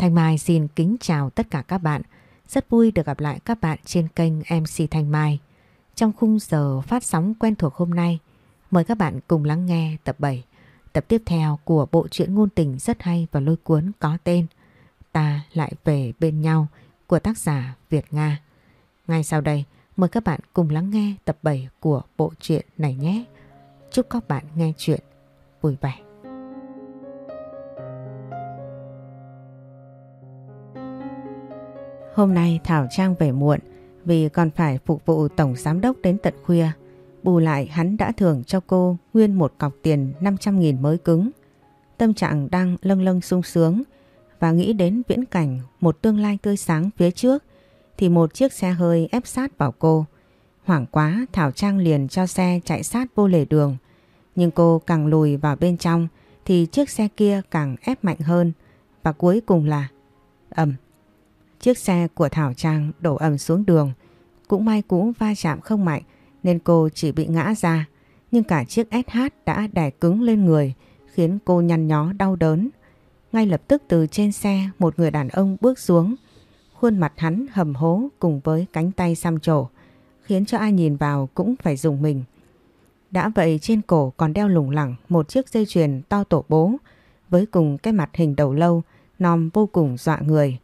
Thanh Mai xin kính chào tất cả các bạn. Rất vui được gặp lại các bạn trên kênh MC Thanh Mai. Trong khung giờ phát sóng quen thuộc hôm nay, mời các bạn cùng lắng nghe tập 7, tập tiếp theo của bộ truyện ngôn tình rất hay và lôi cuốn có tên Ta lại về bên nhau của tác giả Việt Nga. Ngay sau đây, mời các bạn cùng lắng nghe tập 7 của bộ truyện này nhé. Chúc các bạn nghe chuyện vui vẻ. Hôm nay Thảo Trang về muộn vì còn phải phục vụ Tổng Giám Đốc đến tận khuya. Bù lại hắn đã thưởng cho cô nguyên một cọc tiền 500.000 mới cứng. Tâm trạng đang lâng lâng sung sướng và nghĩ đến viễn cảnh một tương lai tươi sáng phía trước thì một chiếc xe hơi ép sát vào cô. Hoảng quá, Thảo Trang liền cho xe chạy sát vô lề đường. Nhưng cô càng lùi vào bên trong thì chiếc xe kia càng ép mạnh hơn và cuối cùng là, ầm. Chiếc xe của Thảo Trang đổ ầm xuống đường. Cũng may cú va chạm không mạnh, nên cô chỉ bị ngã ra. Nhưng cả chiếc SH đã đè cứng lên người, khiến cô nhăn nhó đau đớn. Ngay lập tức từ trên xe, một người đàn ông bước xuống. Khuôn mặt hắn hầm hố cùng với cánh tay xăm trổ, khiến cho ai nhìn vào cũng phải dùng mình. Đã vậy trên cổ còn đeo lủng lẳng một chiếc dây chuyền to tổ bố, với cùng cái mặt hình đầu lâu, nòm vô cùng dọa người.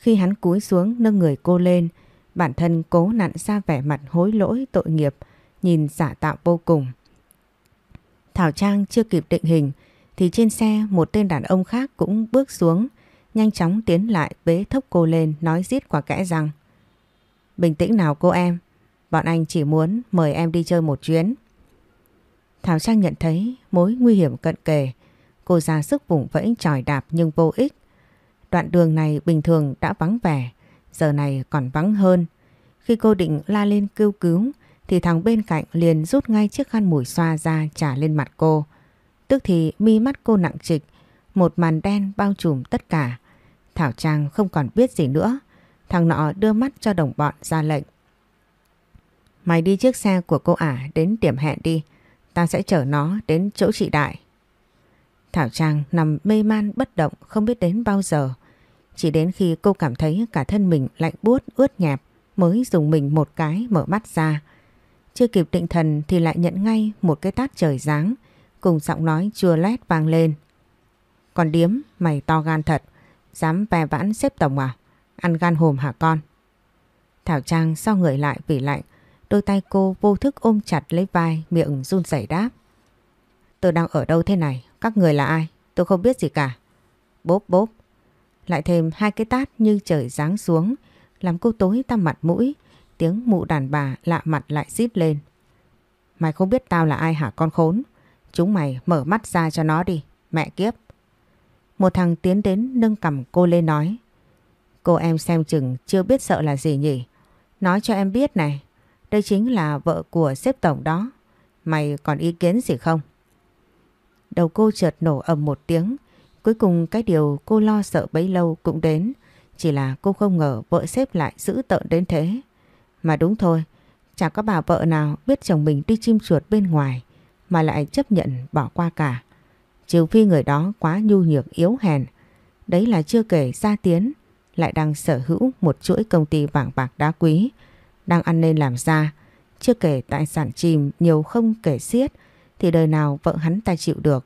Khi hắn cúi xuống nâng người cô lên, bản thân cố nặn ra vẻ mặt hối lỗi tội nghiệp, nhìn giả tạo vô cùng. Thảo Trang chưa kịp định hình thì trên xe một tên đàn ông khác cũng bước xuống, nhanh chóng tiến lại bế thốc cô lên nói giết quả kẽ rằng Bình tĩnh nào cô em, bọn anh chỉ muốn mời em đi chơi một chuyến. Thảo Trang nhận thấy mối nguy hiểm cận kề, cô ra sức vùng vẫy tròi đạp nhưng vô ích. Đoạn đường này bình thường đã vắng vẻ, giờ này còn vắng hơn. Khi cô định la lên kêu cứu thì thằng bên cạnh liền rút ngay chiếc khăn mùi xoa ra trả lên mặt cô. Tức thì mi mắt cô nặng trịch, một màn đen bao trùm tất cả. Thảo Trang không còn biết gì nữa. Thằng nọ đưa mắt cho đồng bọn ra lệnh. Mày đi chiếc xe của cô ả đến điểm hẹn đi. Ta sẽ chở nó đến chỗ chị Đại. Thảo Trang nằm mê man bất động không biết đến bao giờ. Chỉ đến khi cô cảm thấy cả thân mình lạnh buốt ướt nhẹp mới dùng mình một cái mở mắt ra. Chưa kịp định thần thì lại nhận ngay một cái tát trời giáng cùng giọng nói chua lét vang lên. Còn điếm mày to gan thật, dám ve vãn xếp tổng à? Ăn gan hồm hả con? Thảo Trang sau người lại vì lạnh, đôi tay cô vô thức ôm chặt lấy vai miệng run rẩy đáp. Tôi đang ở đâu thế này? Các người là ai? Tôi không biết gì cả. Bốp bốp. Lại thêm hai cái tát như trời giáng xuống, làm cô tối tăm mặt mũi, tiếng mụ đàn bà lạ mặt lại rít lên. Mày không biết tao là ai hả con khốn? Chúng mày mở mắt ra cho nó đi, mẹ kiếp. Một thằng tiến đến nâng cầm cô lên nói. Cô em xem chừng chưa biết sợ là gì nhỉ? Nói cho em biết này, đây chính là vợ của sếp tổng đó. Mày còn ý kiến gì không? Đầu cô chợt nổ ầm một tiếng. Cuối cùng cái điều cô lo sợ bấy lâu cũng đến. Chỉ là cô không ngờ vợ xếp lại giữ tợn đến thế. Mà đúng thôi, chẳng có bà vợ nào biết chồng mình đi chim chuột bên ngoài mà lại chấp nhận bỏ qua cả. Trừ phi người đó quá nhu nhược yếu hèn. Đấy là chưa kể gia tiến lại đang sở hữu một chuỗi công ty vàng bạc đá quý, đang ăn nên làm ra. Chưa kể tài sản chìm nhiều không kể xiết thì đời nào vợ hắn ta chịu được.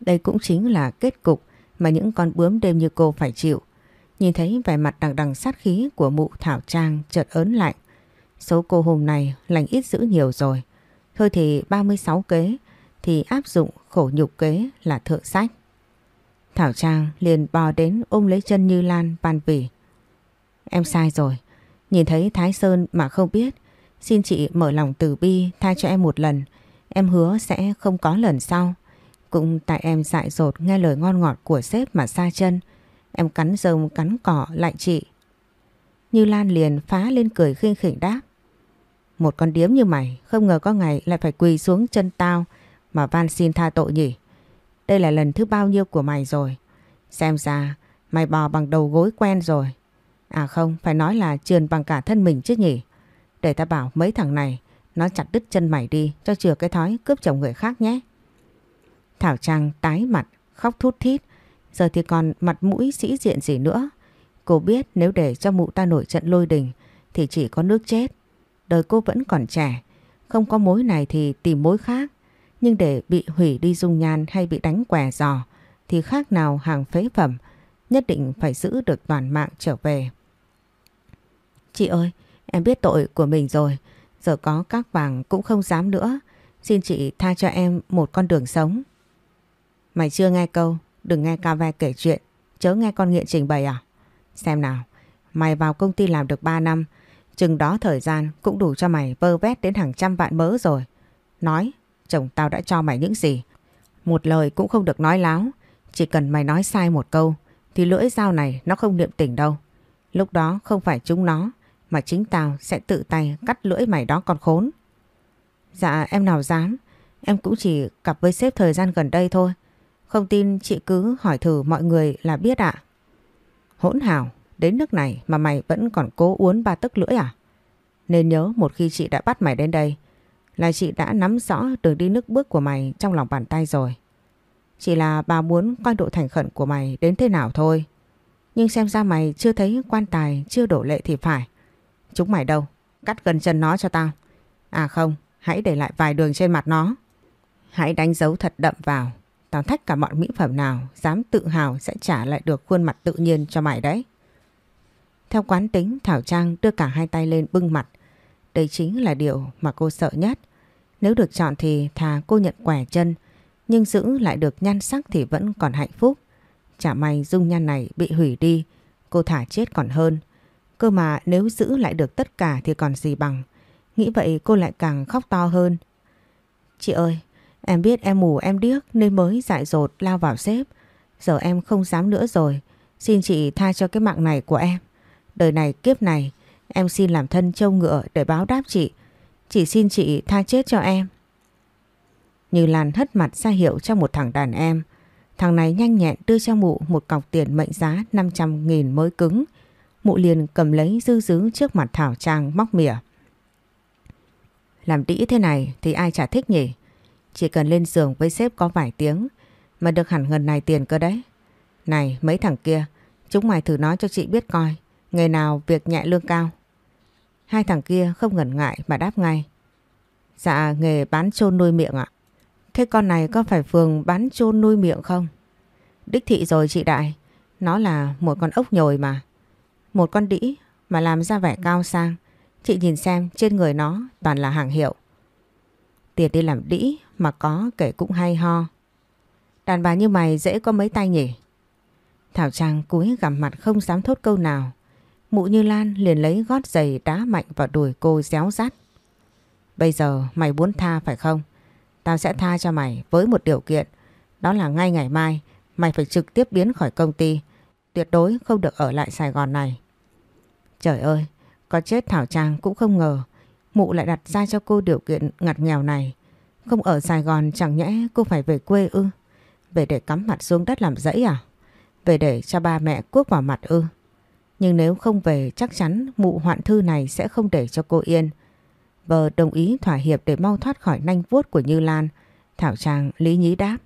Đây cũng chính là kết cục mà những con bướm đêm như cô phải chịu. Nhìn thấy vẻ mặt đằng đằng sát khí của mụ Thảo Trang chợt ớn lạnh. Số cô hôm nay lành ít dữ nhiều rồi. Thôi thì 36 kế, thì áp dụng khổ nhục kế là thượng sách. Thảo Trang liền bò đến ôm lấy chân Như Lan van vỉ. Em sai rồi. Nhìn thấy Thái Sơn mà không biết. Xin chị mở lòng từ bi tha cho em một lần. Em hứa sẽ không có lần sau. Cũng tại em dại dột nghe lời ngon ngọt của sếp mà xa chân. Em cắn rơm cắn cỏ lại chị. Như Lan liền phá lên cười khinh khỉnh đáp. Một con điếm như mày không ngờ có ngày lại phải quỳ xuống chân tao mà van xin tha tội nhỉ. Đây là lần thứ bao nhiêu của mày rồi. Xem ra mày bò bằng đầu gối quen rồi. À không, phải nói là trườn bằng cả thân mình chứ nhỉ. Để ta bảo mấy thằng này nó chặt đứt chân mày đi cho chừa cái thói cướp chồng người khác nhé. Thảo Trang tái mặt, khóc thút thít, Giờ thì còn mặt mũi sĩ diện gì nữa. Cô biết nếu để cho mụ ta nổi trận lôi đình thì chỉ có nước chết. Đời cô vẫn còn trẻ, không có mối này thì tìm mối khác. Nhưng để bị hủy đi dung nhan hay bị đánh què giò thì khác nào hàng phế phẩm, nhất định phải giữ được toàn mạng trở về. Chị ơi, em biết tội của mình rồi, giờ có các vàng cũng không dám nữa. Xin chị tha cho em một con đường sống. Mày chưa nghe câu, đừng nghe ca ve kể chuyện, chớ nghe con nghiện trình bày à? Xem nào, mày vào công ty làm được 3 năm, chừng đó thời gian cũng đủ cho mày vơ vét đến hàng trăm vạn mớ rồi. Nói, chồng tao đã cho mày những gì? Một lời cũng không được nói láo, chỉ cần mày nói sai một câu thì lưỡi dao này nó không niệm tình đâu. Lúc đó không phải chúng nó mà chính tao sẽ tự tay cắt lưỡi mày đó còn khốn. Dạ em nào dám, em cũng chỉ cặp với sếp thời gian gần đây thôi. Không tin chị cứ hỏi thử mọi người là biết ạ. Hỗn hào, đến nước này mà mày vẫn còn cố uốn ba tấc lưỡi à? Nên nhớ một khi chị đã bắt mày đến đây là chị đã nắm rõ đường đi nước bước của mày trong lòng bàn tay rồi. Chỉ là bà muốn coi độ thành khẩn của mày đến thế nào thôi. Nhưng xem ra mày chưa thấy quan tài chưa đổ lệ thì phải. Chúng mày đâu? Cắt gần chân nó cho tao. À không, hãy để lại vài đường trên mặt nó. Hãy đánh dấu thật đậm vào. Tao thách cả mọi mỹ phẩm nào dám tự hào sẽ trả lại được khuôn mặt tự nhiên cho mày đấy. Theo quán tính Thảo Trang đưa cả hai tay lên bưng mặt. Đây chính là điều mà cô sợ nhất. Nếu được chọn thì thà cô nhận quẻ chân nhưng giữ lại được nhan sắc thì vẫn còn hạnh phúc. Chả may dung nhan này bị hủy đi, cô thả chết còn hơn. Cơ mà nếu giữ lại được tất cả thì còn gì bằng. Nghĩ vậy cô lại càng khóc to hơn. Chị ơi, em biết em mù em điếc nên mới dại dột lao vào xếp. Giờ em không dám nữa rồi. Xin chị tha cho cái mạng này của em. Đời này kiếp này em xin làm thân châu ngựa để báo đáp chị. Chỉ xin chị tha chết cho em. Như Lan hất mặt ra hiệu cho một thằng đàn em. Thằng này nhanh nhẹn đưa cho mụ một cọc tiền mệnh giá 500 nghìn mới cứng. Mụ liền cầm lấy dư dứ trước mặt Thảo Trang móc mỉa. Làm đĩ thế này thì ai chả thích nhỉ? Chỉ cần lên giường với sếp có vài tiếng mà được hẳn gần này tiền cơ đấy. Này mấy thằng kia, chúng mày thử nói cho chị biết coi, ngày nào việc nhẹ lương cao. Hai thằng kia không ngần ngại mà đáp ngay. Dạ nghề bán chôn nuôi miệng ạ. Thế con này có phải phường bán chôn nuôi miệng không? Đích thị rồi chị Đại. Nó là một con ốc nhồi mà. Một con đĩ mà làm ra vẻ cao sang. Chị nhìn xem, trên người nó toàn là hàng hiệu. Tiền đi làm đĩ mà có kể cũng hay ho. Đàn bà như mày dễ có mấy tay nhỉ? Thảo Trang cúi gằm mặt không dám thốt câu nào. Mụ Như Lan liền lấy gót giày đá mạnh vào đùi cô réo rát. Bây giờ mày muốn tha phải không? Tao sẽ tha cho mày với một điều kiện. Đó là ngay ngày mai, mày phải trực tiếp biến khỏi công ty. Tuyệt đối không được ở lại Sài Gòn này. Trời ơi, có chết Thảo Trang cũng không ngờ. Mụ lại đặt ra cho cô điều kiện ngặt nghèo này. Không ở Sài Gòn chẳng nhẽ cô phải về quê ư. Về để cắm mặt xuống đất làm rẫy à? Về để cho ba mẹ cuốc vào mặt ư? Nhưng nếu không về chắc chắn mụ hoạn thư này sẽ không để cho cô yên. Bờ đồng ý thỏa hiệp để mau thoát khỏi nanh vuốt của Như Lan. Thảo Trang lý nhí đáp.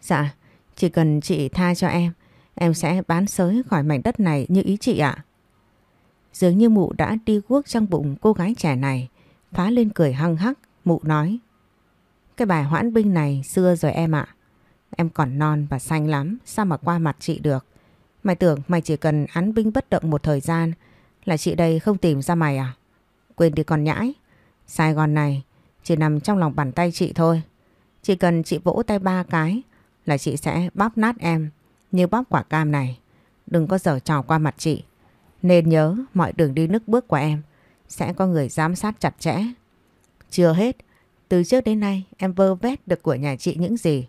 Dạ, chỉ cần chị tha cho em, em sẽ bán sới khỏi mảnh đất này như ý chị ạ. Dường như mụ đã đi guốc trong bụng cô gái trẻ này, phá lên cười hăng hắc, mụ nói. Cái bài hoãn binh này xưa rồi em ạ. Em còn non và xanh lắm, sao mà qua mặt chị được. Mày tưởng mày chỉ cần án binh bất động một thời gian là chị đây không tìm ra mày à? Quên đi con nhãi. Sài Gòn này chỉ nằm trong lòng bàn tay chị thôi. Chỉ cần chị vỗ tay ba cái là chị sẽ bóp nát em như bóp quả cam này. Đừng có dở trò qua mặt chị. Nên nhớ mọi đường đi nước bước của em sẽ có người giám sát chặt chẽ. Chưa hết, từ trước đến nay em vơ vét được của nhà chị những gì.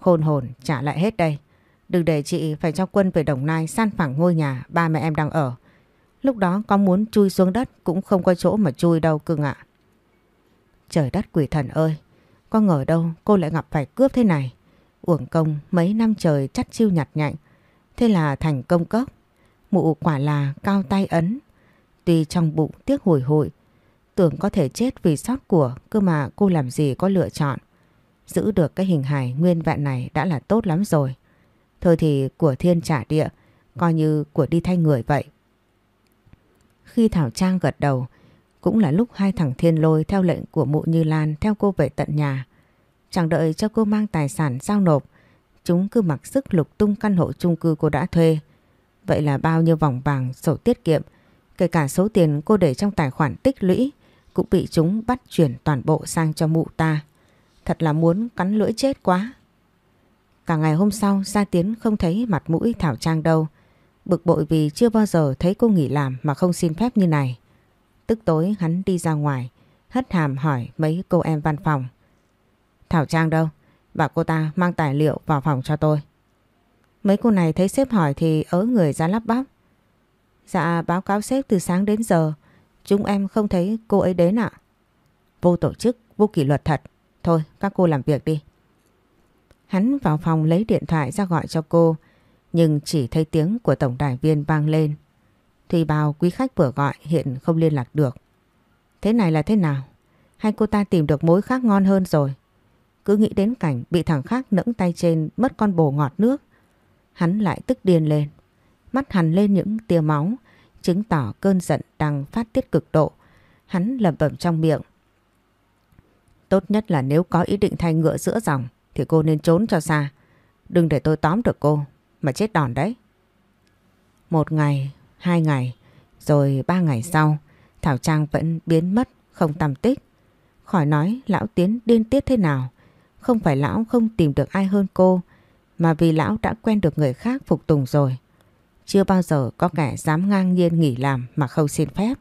Khôn hồn trả lại hết đây. Đừng để chị phải cho quân về Đồng Nai san phẳng ngôi nhà ba mẹ em đang ở. Lúc đó có muốn chui xuống đất cũng không có chỗ mà chui đâu cưng ạ. Trời đất quỷ thần ơi, có ngờ đâu cô lại gặp phải cướp thế này. Uổng công mấy năm trời chắt chiêu nhặt nhạnh. Thế là thành công cốc. Mụ quả là cao tay ấn. Tuy trong bụng tiếc hồi hội. Tưởng có thể chết vì sót của cơ mà cô làm gì có lựa chọn. Giữ được cái hình hài nguyên vẹn này đã là tốt lắm rồi. Thôi thì của thiên trả địa, coi như của đi thay người vậy. Khi Thảo Trang gật đầu, cũng là lúc hai thằng thiên lôi theo lệnh của mụ Như Lan theo cô về tận nhà. Chẳng đợi cho cô mang tài sản giao nộp, chúng cứ mặc sức lục tung căn hộ chung cư cô đã thuê. Vậy là bao nhiêu vòng vàng, sổ tiết kiệm, kể cả số tiền cô để trong tài khoản tích lũy cũng bị chúng bắt chuyển toàn bộ sang cho mụ ta. Thật là muốn cắn lưỡi chết quá. Cả ngày hôm sau Gia Tiến không thấy mặt mũi Thảo Trang đâu. Bực bội vì chưa bao giờ thấy cô nghỉ làm mà không xin phép như này. Tức tối hắn đi ra ngoài, hất hàm hỏi mấy cô em văn phòng. Thảo Trang đâu? Bảo cô ta mang tài liệu vào phòng cho tôi. Mấy cô này thấy sếp hỏi thì ớ người ra lắp bắp. Dạ báo cáo sếp từ sáng đến giờ, chúng em không thấy cô ấy đến ạ. Vô tổ chức, vô kỷ luật thật. Thôi các cô làm việc đi. Hắn vào phòng lấy điện thoại ra gọi cho cô, nhưng chỉ thấy tiếng của tổng đài viên vang lên. Thùy bào quý khách vừa gọi hiện không liên lạc được. Thế này là thế nào? Hay cô ta tìm được mối khác ngon hơn rồi? Cứ nghĩ đến cảnh bị thằng khác nẫng tay trên mất con bồ ngọt nước. Hắn lại tức điên lên. Mắt hắn lên những tia máu, chứng tỏ cơn giận đang phát tiết cực độ. Hắn lẩm bẩm trong miệng. Tốt nhất là nếu có ý định thay ngựa giữa dòng thì cô nên trốn cho xa. Đừng để tôi tóm được cô mà chết đòn đấy. Một ngày, hai ngày, rồi ba ngày sau, Thảo Trang vẫn biến mất, không tăm tích. Khỏi nói lão Tiến điên tiết thế nào. Không phải lão không tìm được ai hơn cô, mà vì lão đã quen được người khác phục tùng rồi. Chưa bao giờ có kẻ dám ngang nhiên nghỉ làm mà không xin phép.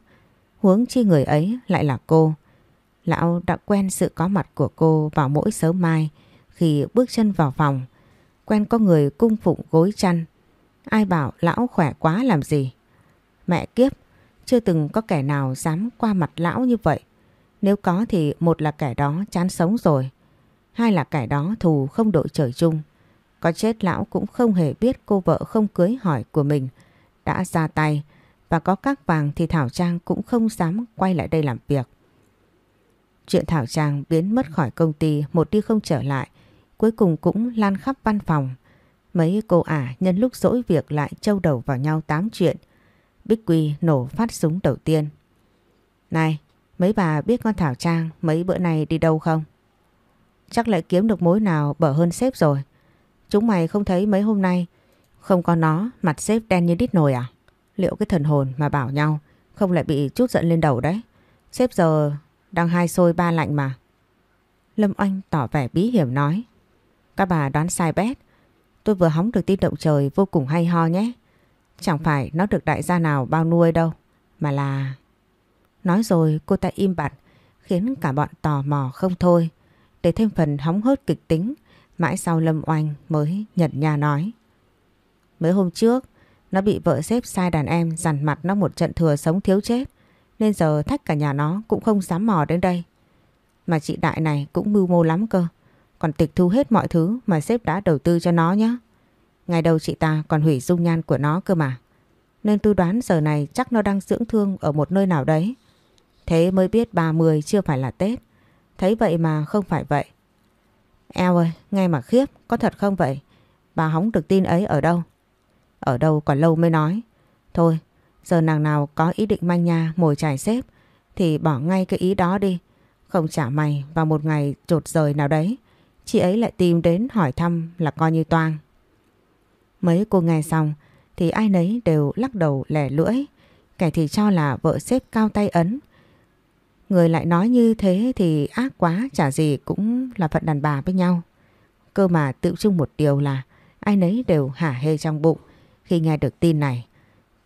Huống chi người ấy lại là cô. Lão đã quen sự có mặt của cô vào mỗi sớm mai khi bước chân vào phòng. Quen có người cung phụng gối chăn. Ai bảo lão khỏe quá làm gì. Mẹ kiếp, chưa từng có kẻ nào dám qua mặt lão như vậy. Nếu có thì một là kẻ đó chán sống rồi. Hai là kẻ đó thù không đội trời chung. Có chết lão cũng không hề biết cô vợ không cưới hỏi của mình đã ra tay và có các vàng thì Thảo Trang cũng không dám quay lại đây làm việc. Chuyện Thảo Trang biến mất khỏi công ty một đi không trở lại cuối cùng cũng lan khắp văn phòng. Mấy cô ả nhân lúc dỗi việc lại trâu đầu vào nhau tám chuyện. Bích Quy nổ phát súng đầu tiên. Này, mấy bà biết con Thảo Trang mấy bữa này đi đâu không? Chắc lại kiếm được mối nào bở hơn sếp rồi. Chúng mày không thấy mấy hôm nay không có nó, mặt sếp đen như đít nồi à? Liệu cái thần hồn mà bảo nhau không lại bị chút giận lên đầu đấy? Sếp giờ đang hai sôi ba lạnh mà. Lâm Oanh tỏ vẻ bí hiểm nói. Các bà đoán sai bét. Tôi vừa hóng được tin động trời vô cùng hay ho nhé. Chẳng phải nó được đại gia nào bao nuôi đâu. Mà là... Nói rồi cô ta im bặt, khiến cả bọn tò mò không thôi. Để thêm phần hóng hớt kịch tính mãi sau Lâm Oanh mới nhận nhà nói. Mấy hôm trước, nó bị vợ xếp sai đàn em dằn mặt nó một trận thừa sống thiếu chết. Nên giờ thách cả nhà nó cũng không dám mò đến đây. Mà chị Đại này cũng mưu mô lắm cơ. Còn tịch thu hết mọi thứ mà xếp đã đầu tư cho nó nhé. Ngày đầu chị ta còn hủy dung nhan của nó cơ mà. Nên tôi đoán giờ này chắc nó đang dưỡng thương ở một nơi nào đấy. Thế mới biết 30 chưa phải là Tết. Thấy vậy mà không phải vậy. Eo ơi, nghe mà khiếp, có thật không vậy? Bà hóng được tin ấy ở đâu? Ở đâu còn lâu mới nói. Thôi, giờ nàng nào có ý định manh nha mồi trải xếp thì bỏ ngay cái ý đó đi. Không trả mày vào một ngày trột rời nào đấy. Chị ấy lại tìm đến hỏi thăm là coi như toang. Mấy cô nghe xong thì ai nấy đều lắc đầu lẻ lưỡi. Kẻ thì cho là vợ xếp cao tay ấn. Người lại nói như thế thì ác quá, chả gì cũng là phận đàn bà với nhau. Cơ mà tự chung một điều là ai nấy đều hả hê trong bụng khi nghe được tin này.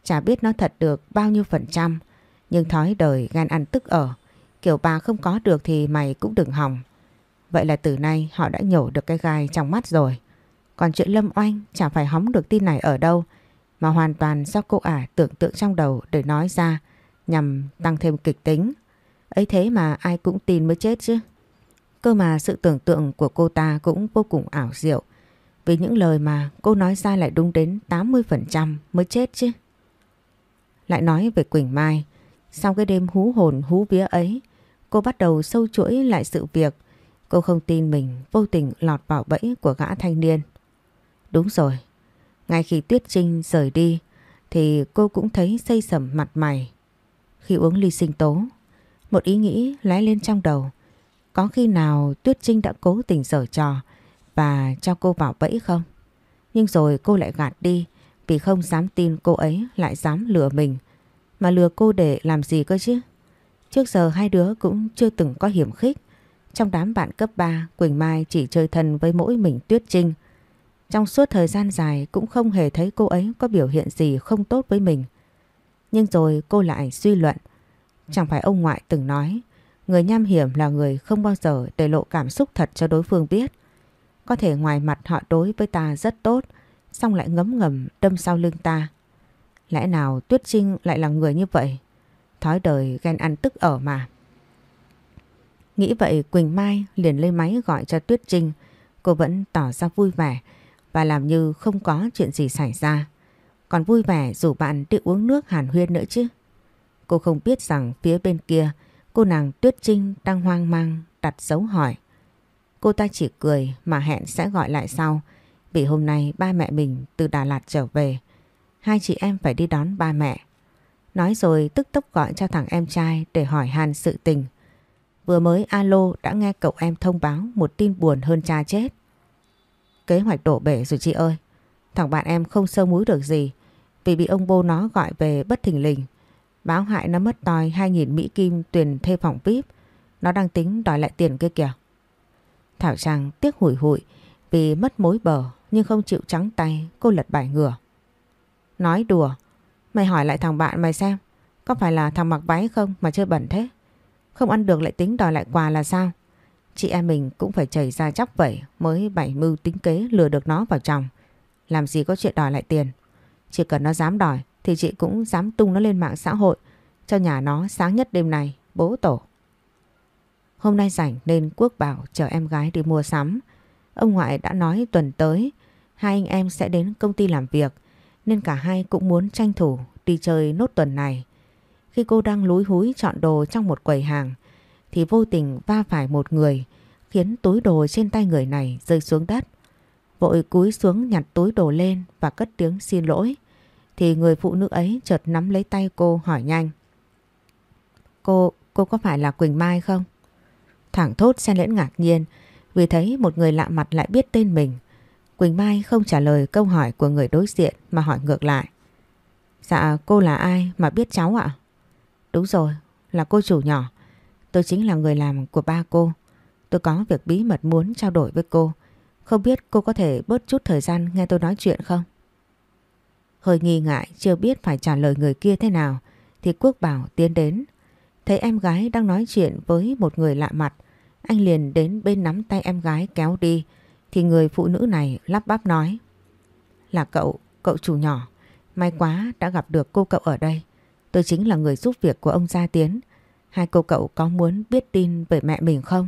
Chả biết nó thật được bao nhiêu phần trăm, nhưng thói đời gan ăn tức ở. Kiểu bà không có được thì mày cũng đừng hỏng. Vậy là từ nay họ đã nhổ được cái gai trong mắt rồi. Còn chuyện Lâm Oanh chả phải hóng được tin này ở đâu, mà hoàn toàn do cô ả tưởng tượng trong đầu để nói ra, nhằm tăng thêm kịch tính ấy thế mà ai cũng tin mới chết chứ. Cơ mà sự tưởng tượng của cô ta cũng vô cùng ảo diệu vì những lời mà cô nói ra lại đúng đến 80% mới chết chứ. Lại nói về Quỳnh Mai, sau cái đêm hú hồn hú vía ấy, cô bắt đầu sâu chuỗi lại sự việc Cô không tin mình vô tình lọt vào bẫy của gã thanh niên. Đúng rồi, Ngay khi Tuyết Trinh rời đi thì cô cũng thấy xây sầm mặt mày. Khi uống ly sinh tố, một ý nghĩ lóe lên trong đầu. Có khi nào Tuyết Trinh đã cố tình giở trò và cho cô vào bẫy không? Nhưng rồi cô lại gạt đi vì không dám tin cô ấy lại dám lừa mình. Mà lừa cô để làm gì cơ chứ? Trước giờ hai đứa cũng chưa từng có hiểm khích. Trong đám bạn cấp 3, Quỳnh Mai chỉ chơi thân với mỗi mình Tuyết Trinh. Trong suốt thời gian dài cũng không hề thấy cô ấy có biểu hiện gì không tốt với mình. Nhưng rồi cô lại suy luận. Chẳng phải ông ngoại từng nói người nham hiểm là người không bao giờ để lộ cảm xúc thật cho đối phương biết. Có thể ngoài mặt họ đối với ta rất tốt, xong lại ngấm ngầm đâm sau lưng ta. Lẽ nào Tuyết Trinh lại là người như vậy? Thói đời ghen ăn tức ở mà. Nghĩ vậy Quỳnh Mai liền lấy máy gọi cho Tuyết Trinh. Cô vẫn tỏ ra vui vẻ và làm như không có chuyện gì xảy ra. Còn vui vẻ rủ bạn đi uống nước hàn huyên nữa chứ. Cô không biết rằng phía bên kia, cô nàng Tuyết Trinh đang hoang mang, đặt dấu hỏi. Cô ta chỉ cười mà hẹn sẽ gọi lại sau, vì hôm nay ba mẹ mình từ Đà Lạt trở về. Hai chị em phải đi đón ba mẹ. Nói rồi tức tốc gọi cho thằng em trai để hỏi han sự tình. Vừa mới alo đã nghe cậu em thông báo một tin buồn hơn cha chết. Kế hoạch đổ bể rồi chị ơi. Thằng bạn em không sơ múi được gì, vì bị ông bô nó gọi về bất thình lình. Báo hại nó mất tòi 2.000 Mỹ Kim tuyển thê phòng VIP. Nó đang tính đòi lại tiền kia kìa. Thảo Trang tiếc hủi hụi vì mất mối bờ nhưng không chịu trắng tay cô lật bài ngửa. Nói đùa, mày hỏi lại thằng bạn mày xem có phải là thằng mặc váy không mà chơi bẩn thế? Không ăn được lại tính đòi lại quà là sao? Chị em mình cũng phải chảy ra chóc vậy mới bảy mưu tính kế lừa được nó vào chồng. Làm gì có chuyện đòi lại tiền. Chỉ cần nó dám đòi thì chị cũng dám tung nó lên mạng xã hội cho nhà nó sáng nhất đêm này, bố tổ. Hôm nay rảnh nên Quốc bảo chờ em gái đi mua sắm. Ông ngoại đã nói tuần tới hai anh em sẽ đến công ty làm việc nên cả hai cũng muốn tranh thủ đi chơi nốt tuần này. Khi cô đang lúi húi chọn đồ trong một quầy hàng thì vô tình va phải một người khiến túi đồ trên tay người này rơi xuống đất. Vội cúi xuống nhặt túi đồ lên và cất tiếng xin lỗi thì người phụ nữ ấy chợt nắm lấy tay cô hỏi nhanh. Cô, cô có phải là Quỳnh Mai không? Thẳng thốt xen lẫn ngạc nhiên vì thấy một người lạ mặt lại biết tên mình. Quỳnh Mai không trả lời câu hỏi của người đối diện mà hỏi ngược lại. Dạ cô là ai mà biết cháu ạ? Đúng rồi, là cô chủ nhỏ. Tôi chính là người làm của ba cô. Tôi có việc bí mật muốn trao đổi với cô. Không biết cô có thể bớt chút thời gian nghe tôi nói chuyện không? Hơi nghi ngại chưa biết phải trả lời người kia thế nào thì Quốc Bảo tiến đến. Thấy em gái đang nói chuyện với một người lạ mặt. Anh liền đến bên nắm tay em gái kéo đi thì người phụ nữ này lắp bắp nói Là cậu, cậu chủ nhỏ. May quá đã gặp được cô cậu ở đây. Tôi chính là người giúp việc của ông Gia Tiến. Hai cô cậu có muốn biết tin về mẹ mình không?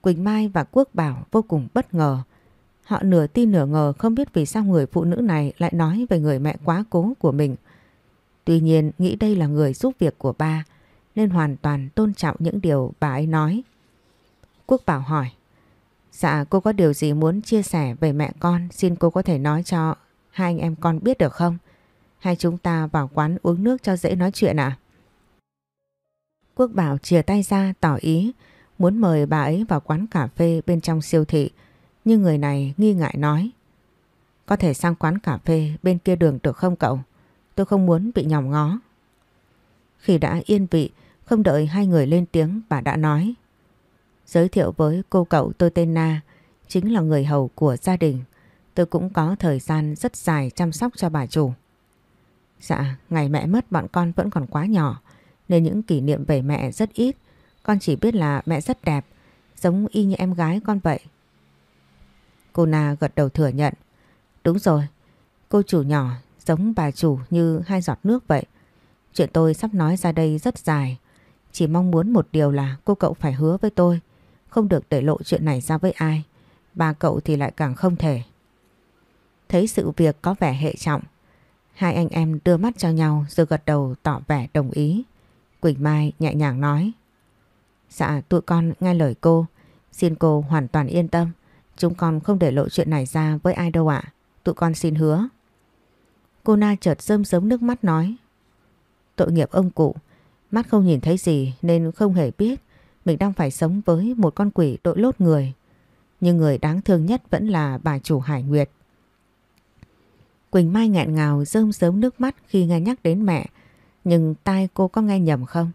Quỳnh Mai và Quốc Bảo vô cùng bất ngờ. Họ nửa tin nửa ngờ không biết vì sao người phụ nữ này lại nói về người mẹ quá cố của mình. Tuy nhiên, nghĩ đây là người giúp việc của ba, nên hoàn toàn tôn trọng những điều bà ấy nói. Quốc Bảo hỏi Dạ cô có điều gì muốn chia sẻ về mẹ con xin cô có thể nói cho hai anh em con biết được không? Hay chúng ta vào quán uống nước cho dễ nói chuyện ạ? À? Quốc Bảo chìa tay ra tỏ ý, muốn mời bà ấy vào quán cà phê bên trong siêu thị nhưng người này nghi ngại nói Có thể sang quán cà phê bên kia đường được không cậu? Tôi không muốn bị nhòm ngó. Khi đã yên vị, không đợi hai người lên tiếng bà đã nói Giới thiệu với cô cậu tôi tên Na, chính là người hầu của gia đình. Tôi cũng có thời gian rất dài chăm sóc cho bà chủ. Dạ, ngày mẹ mất bọn con vẫn còn quá nhỏ, nên những kỷ niệm về mẹ rất ít. Con chỉ biết là mẹ rất đẹp, giống y như em gái con vậy. Cô Na gật đầu thừa nhận. Đúng rồi, cô chủ nhỏ giống bà chủ như hai giọt nước vậy. Chuyện tôi sắp nói ra đây rất dài. Chỉ mong muốn một điều là cô cậu phải hứa với tôi không được để lộ chuyện này ra với ai. bà cậu thì lại càng không thể. Thấy sự việc có vẻ hệ trọng. Hai anh em đưa mắt cho nhau rồi gật đầu tỏ vẻ đồng ý. Quỳnh Mai nhẹ nhàng nói. Dạ tụi con nghe lời cô. Xin cô hoàn toàn yên tâm. Chúng con không để lộ chuyện này ra với ai đâu ạ. tụi con xin hứa. Cô Na chợt rơm rớm nước mắt nói. Tội nghiệp ông cụ, mắt không nhìn thấy gì nên không hề biết mình đang phải sống với một con quỷ tội lốt người. Nhưng người đáng thương nhất vẫn là bà chủ Hải Nguyệt. Quỳnh Mai nghẹn ngào rơm rớm nước mắt khi nghe nhắc đến mẹ. Nhưng tai cô có nghe nhầm không?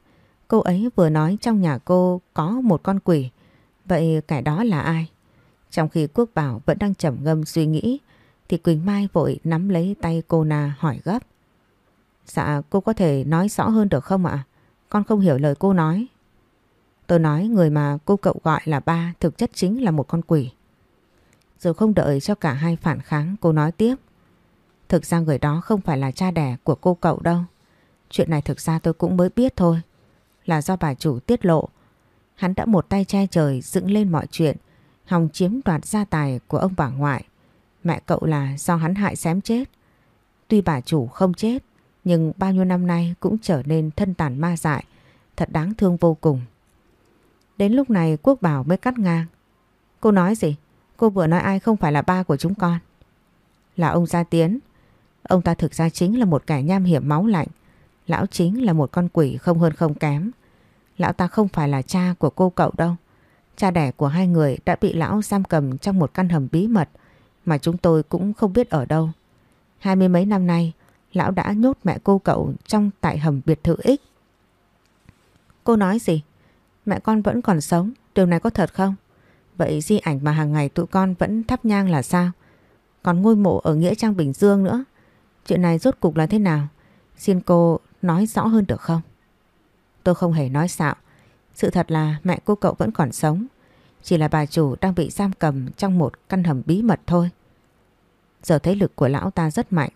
Cô ấy vừa nói trong nhà cô có một con quỷ. Vậy kẻ đó là ai? Trong khi Quốc Bảo vẫn đang trầm ngâm suy nghĩ, thì Quỳnh Mai vội nắm lấy tay cô Na hỏi gấp. Dạ cô có thể nói rõ hơn được không ạ? Con không hiểu lời cô nói. Tôi nói người mà cô cậu gọi là ba thực chất chính là một con quỷ. Rồi không đợi cho cả hai phản kháng, cô nói tiếp. Thực ra người đó không phải là cha đẻ của cô cậu đâu. Chuyện này thực ra tôi cũng mới biết thôi. Là do bà chủ tiết lộ. Hắn đã một tay che trời, dựng lên mọi chuyện. Hòng chiếm đoạt gia tài của ông bà ngoại. Mẹ cậu là do hắn hại xém chết. Tuy bà chủ không chết. Nhưng bao nhiêu năm nay cũng trở nên thân tàn ma dại. Thật đáng thương vô cùng. Đến lúc này Quốc Bảo mới cắt ngang. Cô nói gì? Cô vừa nói ai không phải là ba của chúng con? Là ông Gia Tiến. Ông ta thực ra chính là một kẻ nham hiểm máu lạnh. Lão chính là một con quỷ không hơn không kém. Lão ta không phải là cha của cô cậu đâu. Cha đẻ của hai người đã bị lão giam cầm trong một căn hầm bí mật mà chúng tôi cũng không biết ở đâu. Hai mươi mấy năm nay, lão đã nhốt mẹ cô cậu trong tại hầm biệt thự X. Cô nói gì? Mẹ con vẫn còn sống, điều này có thật không? Vậy di ảnh mà hàng ngày tụi con vẫn thắp nhang là sao? Còn ngôi mộ ở Nghĩa Trang Bình Dương nữa. Chuyện này rốt cục là thế nào? Xin cô nói rõ hơn được không? Tôi không hề nói xạo. Sự thật là mẹ cô cậu vẫn còn sống. Chỉ là bà chủ đang bị giam cầm trong một căn hầm bí mật thôi. Giờ thế lực của lão ta rất mạnh,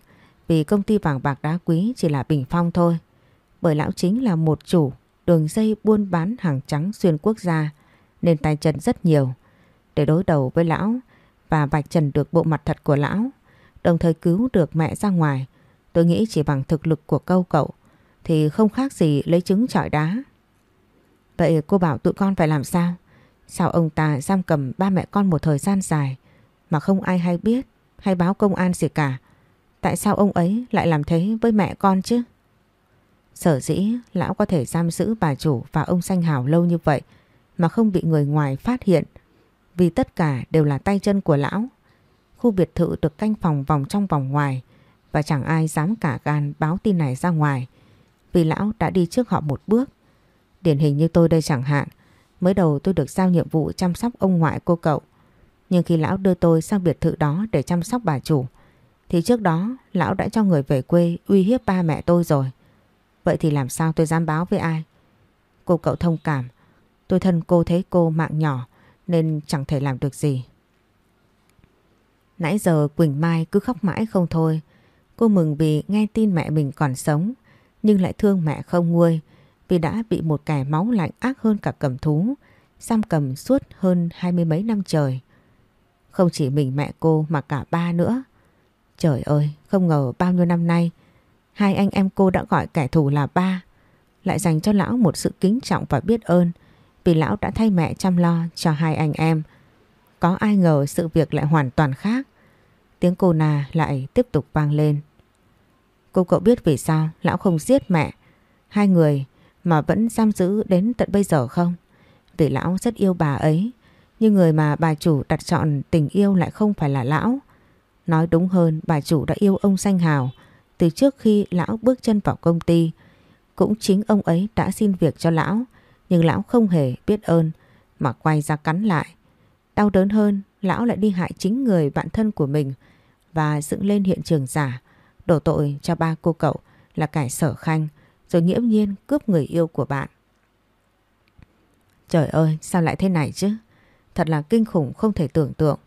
vì công ty vàng bạc đá quý chỉ là bình phong thôi. Bởi lão chính là một chủ đường dây buôn bán hàng trắng xuyên quốc gia, nên tay chân rất nhiều. Để đối đầu với lão và vạch trần được bộ mặt thật của lão, đồng thời cứu được mẹ ra ngoài, tôi nghĩ chỉ bằng thực lực của câu cậu thì không khác gì lấy trứng trọi đá. Vậy cô bảo tụi con phải làm sao? Sao ông ta giam cầm ba mẹ con một thời gian dài mà không ai hay biết, hay báo công an gì cả? Tại sao ông ấy lại làm thế với mẹ con chứ? Sở dĩ lão có thể giam giữ bà chủ và ông sanh Hào lâu như vậy mà không bị người ngoài phát hiện, vì tất cả đều là tay chân của lão. Khu biệt thự được canh phòng vòng trong vòng ngoài và chẳng ai dám cả gan báo tin này ra ngoài, vì lão đã đi trước họ một bước. Điển hình như tôi đây chẳng hạn, mới đầu tôi được giao nhiệm vụ chăm sóc ông ngoại cô cậu. Nhưng khi lão đưa tôi sang biệt thự đó để chăm sóc bà chủ, thì trước đó lão đã cho người về quê uy hiếp ba mẹ tôi rồi. Vậy thì làm sao tôi dám báo với ai? Cô cậu thông cảm, tôi thân cô thấy cô mạng nhỏ nên chẳng thể làm được gì. Nãy giờ Quỳnh Mai cứ khóc mãi không thôi. Cô mừng vì nghe tin mẹ mình còn sống, nhưng lại thương mẹ không nguôi vì đã bị một kẻ máu lạnh ác hơn cả cầm thú, giam cầm suốt hơn hai mươi mấy năm trời. Không chỉ mình mẹ cô mà cả ba nữa. Trời ơi, không ngờ bao nhiêu năm nay Hai anh em cô đã gọi kẻ thù là ba Lại dành cho lão một sự kính trọng và biết ơn Vì lão đã thay mẹ chăm lo cho hai anh em Có ai ngờ sự việc lại hoàn toàn khác Tiếng cô nà lại tiếp tục vang lên Cô cậu biết vì sao lão không giết mẹ Hai người mà vẫn giam giữ đến tận bây giờ không? Vì lão rất yêu bà ấy Nhưng người mà bà chủ đặt chọn tình yêu lại không phải là lão Nói đúng hơn bà chủ đã yêu ông Xanh Hào từ trước khi lão bước chân vào công ty. Cũng chính ông ấy đã xin việc cho lão, nhưng lão không hề biết ơn mà quay ra cắn lại. Đau đớn hơn, lão lại đi hại chính người bạn thân của mình và dựng lên hiện trường giả, đổ tội cho ba cô cậu là cải sở khanh, rồi nghiễm nhiên cướp người yêu của bạn. Trời ơi, sao lại thế này chứ? Thật là kinh khủng không thể tưởng tượng.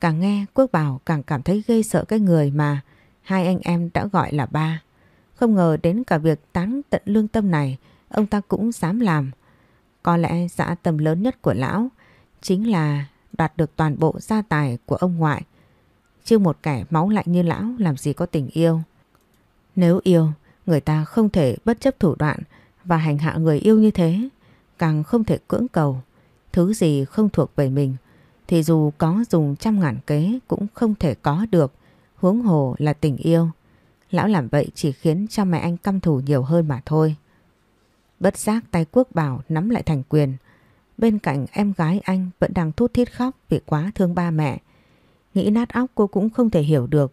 Càng nghe Quốc Bảo càng cảm thấy ghê sợ cái người mà hai anh em đã gọi là ba. Không ngờ đến cả việc tán tận lương tâm này ông ta cũng dám làm. Có lẽ dã tâm lớn nhất của lão chính là đoạt được toàn bộ gia tài của ông ngoại. Chứ một kẻ máu lạnh như lão làm gì có tình yêu. Nếu yêu, người ta không thể bất chấp thủ đoạn và hành hạ người yêu như thế. Càng không thể cưỡng cầu. Thứ gì không thuộc về mình, thì dù có dùng trăm ngàn kế cũng không thể có được Huống hồ là tình yêu. Lão làm vậy chỉ khiến cha mẹ anh căm thù nhiều hơn mà thôi. Bất giác tay quốc bảo nắm lại thành quyền. Bên cạnh em gái anh vẫn đang thút thít khóc vì quá thương ba mẹ. Nghĩ nát óc cô cũng không thể hiểu được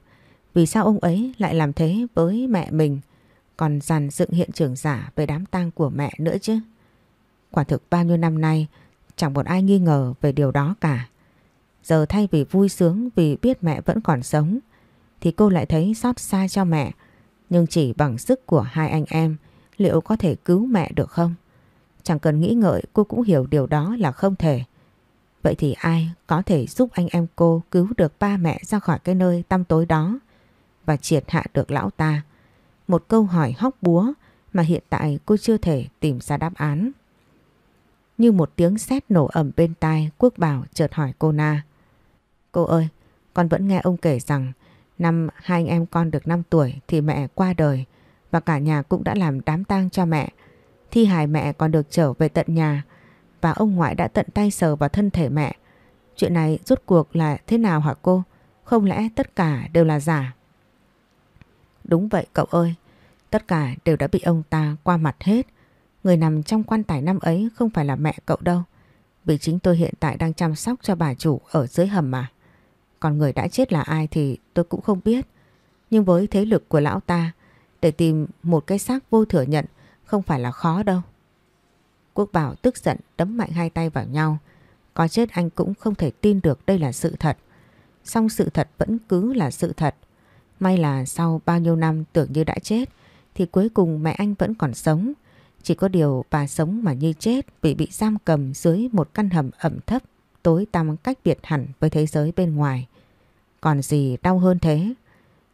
vì sao ông ấy lại làm thế với mẹ mình còn dàn dựng hiện trường giả về đám tang của mẹ nữa chứ. Quả thực bao nhiêu năm nay, chẳng một ai nghi ngờ về điều đó cả. Giờ thay vì vui sướng vì biết mẹ vẫn còn sống, thì cô lại thấy xót xa cho mẹ. Nhưng chỉ bằng sức của hai anh em, liệu có thể cứu mẹ được không? Chẳng cần nghĩ ngợi, cô cũng hiểu điều đó là không thể. Vậy thì ai có thể giúp anh em cô cứu được ba mẹ ra khỏi cái nơi tăm tối đó và triệt hạ được lão ta? Một câu hỏi hóc búa mà hiện tại cô chưa thể tìm ra đáp án. Như một tiếng sét nổ ẩm bên tai Quốc Bảo chợt hỏi cô Na. Cô ơi, con vẫn nghe ông kể rằng năm hai anh em con được 5 tuổi thì mẹ qua đời và cả nhà cũng đã làm đám tang cho mẹ. Thi hài mẹ còn được trở về tận nhà và ông ngoại đã tận tay sờ vào thân thể mẹ. Chuyện này rốt cuộc là thế nào hả cô? Không lẽ tất cả đều là giả? Đúng vậy cậu ơi, tất cả đều đã bị ông ta qua mặt hết. Người nằm trong quan tài năm ấy không phải là mẹ cậu đâu. Vì chính tôi hiện tại đang chăm sóc cho bà chủ ở dưới hầm mà. Còn người đã chết là ai thì tôi cũng không biết. Nhưng với thế lực của lão ta, để tìm một cái xác vô thừa nhận không phải là khó đâu. Quốc Bảo tức giận đấm mạnh hai tay vào nhau. Có chết anh cũng không thể tin được đây là sự thật. Song sự thật vẫn cứ là sự thật. May là sau bao nhiêu năm tưởng như đã chết thì cuối cùng mẹ anh vẫn còn sống. Chỉ có điều bà sống mà như chết vì bị giam cầm dưới một căn hầm ẩm thấp tối tăm cách biệt hẳn với thế giới bên ngoài. Còn gì đau hơn thế?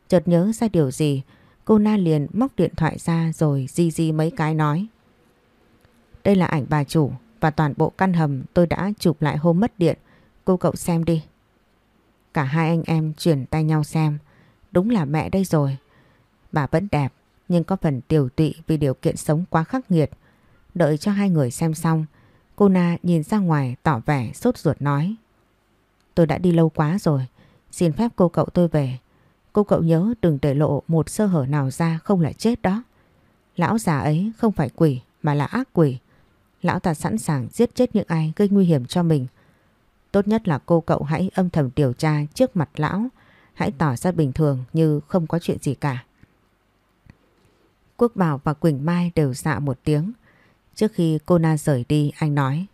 Chợt nhớ ra điều gì, cô Na liền móc điện thoại ra rồi di di mấy cái nói. Đây là ảnh bà chủ và toàn bộ căn hầm tôi đã chụp lại hôm mất điện. Cô cậu xem đi. Cả hai anh em chuyển tay nhau xem. Đúng là mẹ đây rồi. Bà vẫn đẹp nhưng có phần tiểu tụy vì điều kiện sống quá khắc nghiệt. Đợi cho hai người xem xong, cô Na nhìn ra ngoài tỏ vẻ sốt ruột nói. Tôi đã đi lâu quá rồi, xin phép cô cậu tôi về. Cô cậu nhớ đừng để lộ một sơ hở nào ra không là chết đó. Lão già ấy không phải quỷ mà là ác quỷ. Lão ta sẵn sàng giết chết những ai gây nguy hiểm cho mình. Tốt nhất là cô cậu hãy âm thầm điều tra trước mặt lão. Hãy tỏ ra bình thường như không có chuyện gì cả. Quốc Bảo và Quỳnh Mai đều dạ một tiếng. Trước khi cô Na rời đi, anh nói,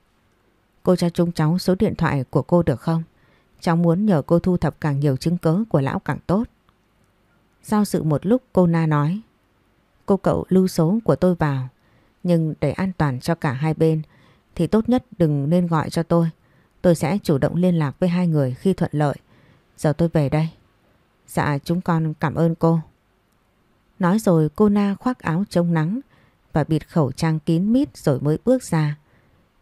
Cô cho chúng cháu số điện thoại của cô được không? Cháu muốn nhờ cô thu thập càng nhiều chứng cớ của lão càng tốt. Giao sự một lúc, cô Na nói, Cô cậu lưu số của tôi vào, Nhưng để an toàn cho cả hai bên Thì tốt nhất đừng nên gọi cho tôi Tôi sẽ chủ động liên lạc với hai người khi thuận lợi Giờ tôi về đây Dạ chúng con cảm ơn cô Nói rồi cô Na khoác áo chống nắng và bịt khẩu trang kín mít rồi mới bước ra.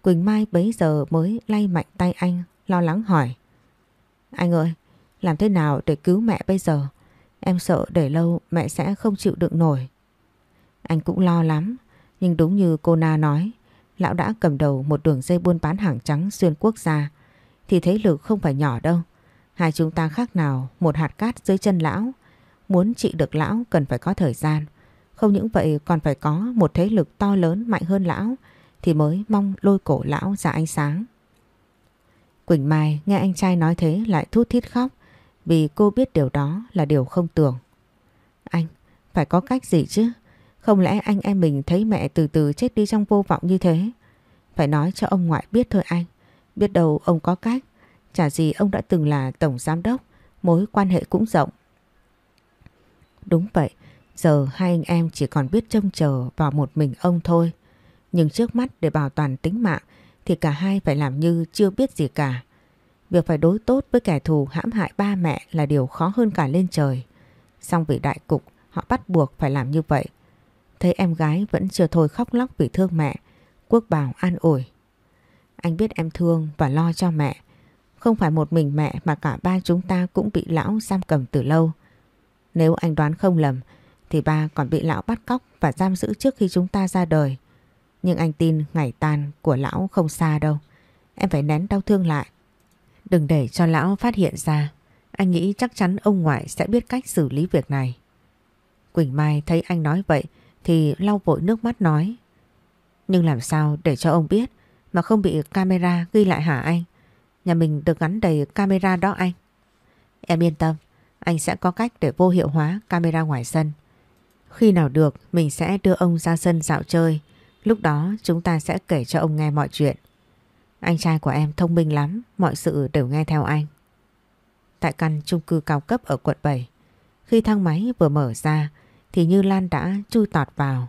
Quỳnh Mai bấy giờ mới lay mạnh tay anh, lo lắng hỏi. Anh ơi, làm thế nào để cứu mẹ bây giờ? Em sợ để lâu mẹ sẽ không chịu đựng nổi. Anh cũng lo lắm, nhưng đúng như cô Na nói, lão đã cầm đầu một đường dây buôn bán hàng trắng xuyên quốc gia, thì thế lực không phải nhỏ đâu. Hai chúng ta khác nào một hạt cát dưới chân lão, muốn trị được lão cần phải có thời gian. Không những vậy còn phải có một thế lực to lớn mạnh hơn lão thì mới mong lôi cổ lão ra ánh sáng. Quỳnh Mai nghe anh trai nói thế lại thút thít khóc vì cô biết điều đó là điều không tưởng. Anh, phải có cách gì chứ? Không lẽ anh em mình thấy mẹ từ từ chết đi trong vô vọng như thế? Phải nói cho ông ngoại biết thôi anh. Biết đâu ông có cách. Chả gì ông đã từng là tổng giám đốc, mối quan hệ cũng rộng. Đúng vậy, Giờ hai anh em chỉ còn biết trông chờ vào một mình ông thôi. Nhưng trước mắt để bảo toàn tính mạng thì cả hai phải làm như chưa biết gì cả. Việc phải đối tốt với kẻ thù hãm hại ba mẹ là điều khó hơn cả lên trời. Xong vì đại cục họ bắt buộc phải làm như vậy. Thấy em gái vẫn chưa thôi khóc lóc vì thương mẹ. Quốc bảo an ủi. Anh biết em thương và lo cho mẹ. Không phải một mình mẹ mà cả ba chúng ta cũng bị lão giam cầm từ lâu. Nếu anh đoán không lầm, thì ba còn bị lão bắt cóc và giam giữ trước khi chúng ta ra đời. Nhưng anh tin ngày tàn của lão không xa đâu. Em phải nén đau thương lại. Đừng để cho lão phát hiện ra. Anh nghĩ chắc chắn ông ngoại sẽ biết cách xử lý việc này. Quỳnh Mai thấy anh nói vậy thì lau vội nước mắt nói. Nhưng làm sao để cho ông biết mà không bị camera ghi lại hả anh? Nhà mình được gắn đầy camera đó anh. Em yên tâm, anh sẽ có cách để vô hiệu hóa camera ngoài sân. Khi nào được mình sẽ đưa ông ra sân dạo chơi. Lúc đó chúng ta sẽ kể cho ông nghe mọi chuyện. Anh trai của em thông minh lắm, mọi sự đều nghe theo anh. Tại căn chung cư cao cấp ở quận 7, khi thang máy vừa mở ra thì Như Lan đã chui tọt vào.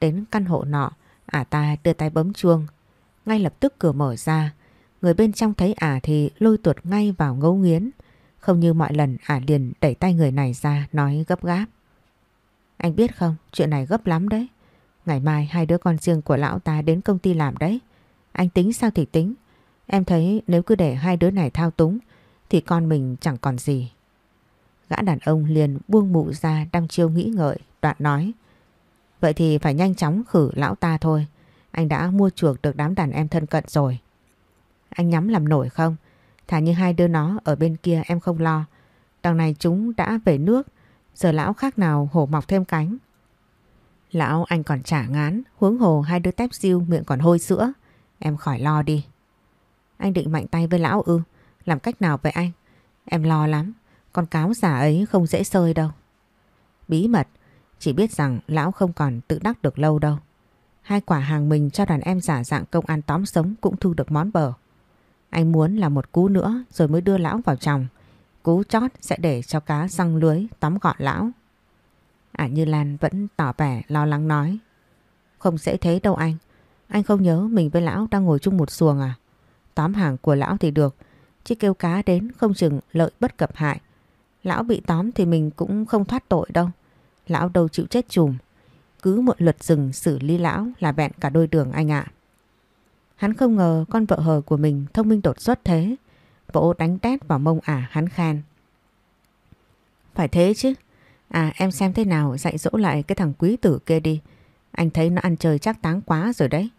Đến căn hộ nọ, ả ta đưa tay bấm chuông. Ngay lập tức cửa mở ra, người bên trong thấy ả thì lôi tuột ngay vào ngấu nghiến. Không như mọi lần ả liền đẩy tay người này ra nói gấp gáp. Anh biết không, chuyện này gấp lắm đấy. Ngày mai hai đứa con riêng của lão ta đến công ty làm đấy. Anh tính sao thì tính. Em thấy nếu cứ để hai đứa này thao túng thì con mình chẳng còn gì. Gã đàn ông liền buông mụ ra đăm chiêu nghĩ ngợi, đoạn nói. Vậy thì phải nhanh chóng khử lão ta thôi. Anh đã mua chuộc được đám đàn em thân cận rồi. Anh nhắm làm nổi không? Thả như hai đứa nó ở bên kia em không lo. Đằng này chúng đã về nước. Giờ lão khác nào hổ mọc thêm cánh. Lão, anh còn trả ngán. Huống hồ hai đứa tép siêu miệng còn hôi sữa. Em khỏi lo đi. Anh định mạnh tay với lão ư? Làm cách nào vậy anh? Em lo lắm. Con cáo giả ấy không dễ sơi đâu. Bí mật. Chỉ biết rằng lão không còn tự đắc được lâu đâu. Hai quả hàng mình cho đàn em giả dạng công an tóm sống cũng thu được món bờ. Anh muốn là một cú nữa rồi mới đưa lão vào chồng. Cú chót sẽ để cho cá răng lưới tóm gọn lão. À Như Lan vẫn tỏ vẻ lo lắng nói. Không dễ thế đâu anh. Anh không nhớ mình với lão đang ngồi chung một xuồng à? Tóm hàng của lão thì được. Chứ kêu cá đến không chừng lợi bất cập hại. Lão bị tóm thì mình cũng không thoát tội đâu. Lão đâu chịu chết chùm. Cứ một luật rừng xử lý lão là bẹn cả đôi đường anh ạ. Hắn không ngờ con vợ hờ của mình thông minh đột xuất thế. Vỗ đánh tét vào mông ả hắn khen. Phải thế chứ. À em xem thế nào, dạy dỗ lại cái thằng quý tử kia đi. Anh thấy nó ăn chơi chắc táng quá rồi đấy.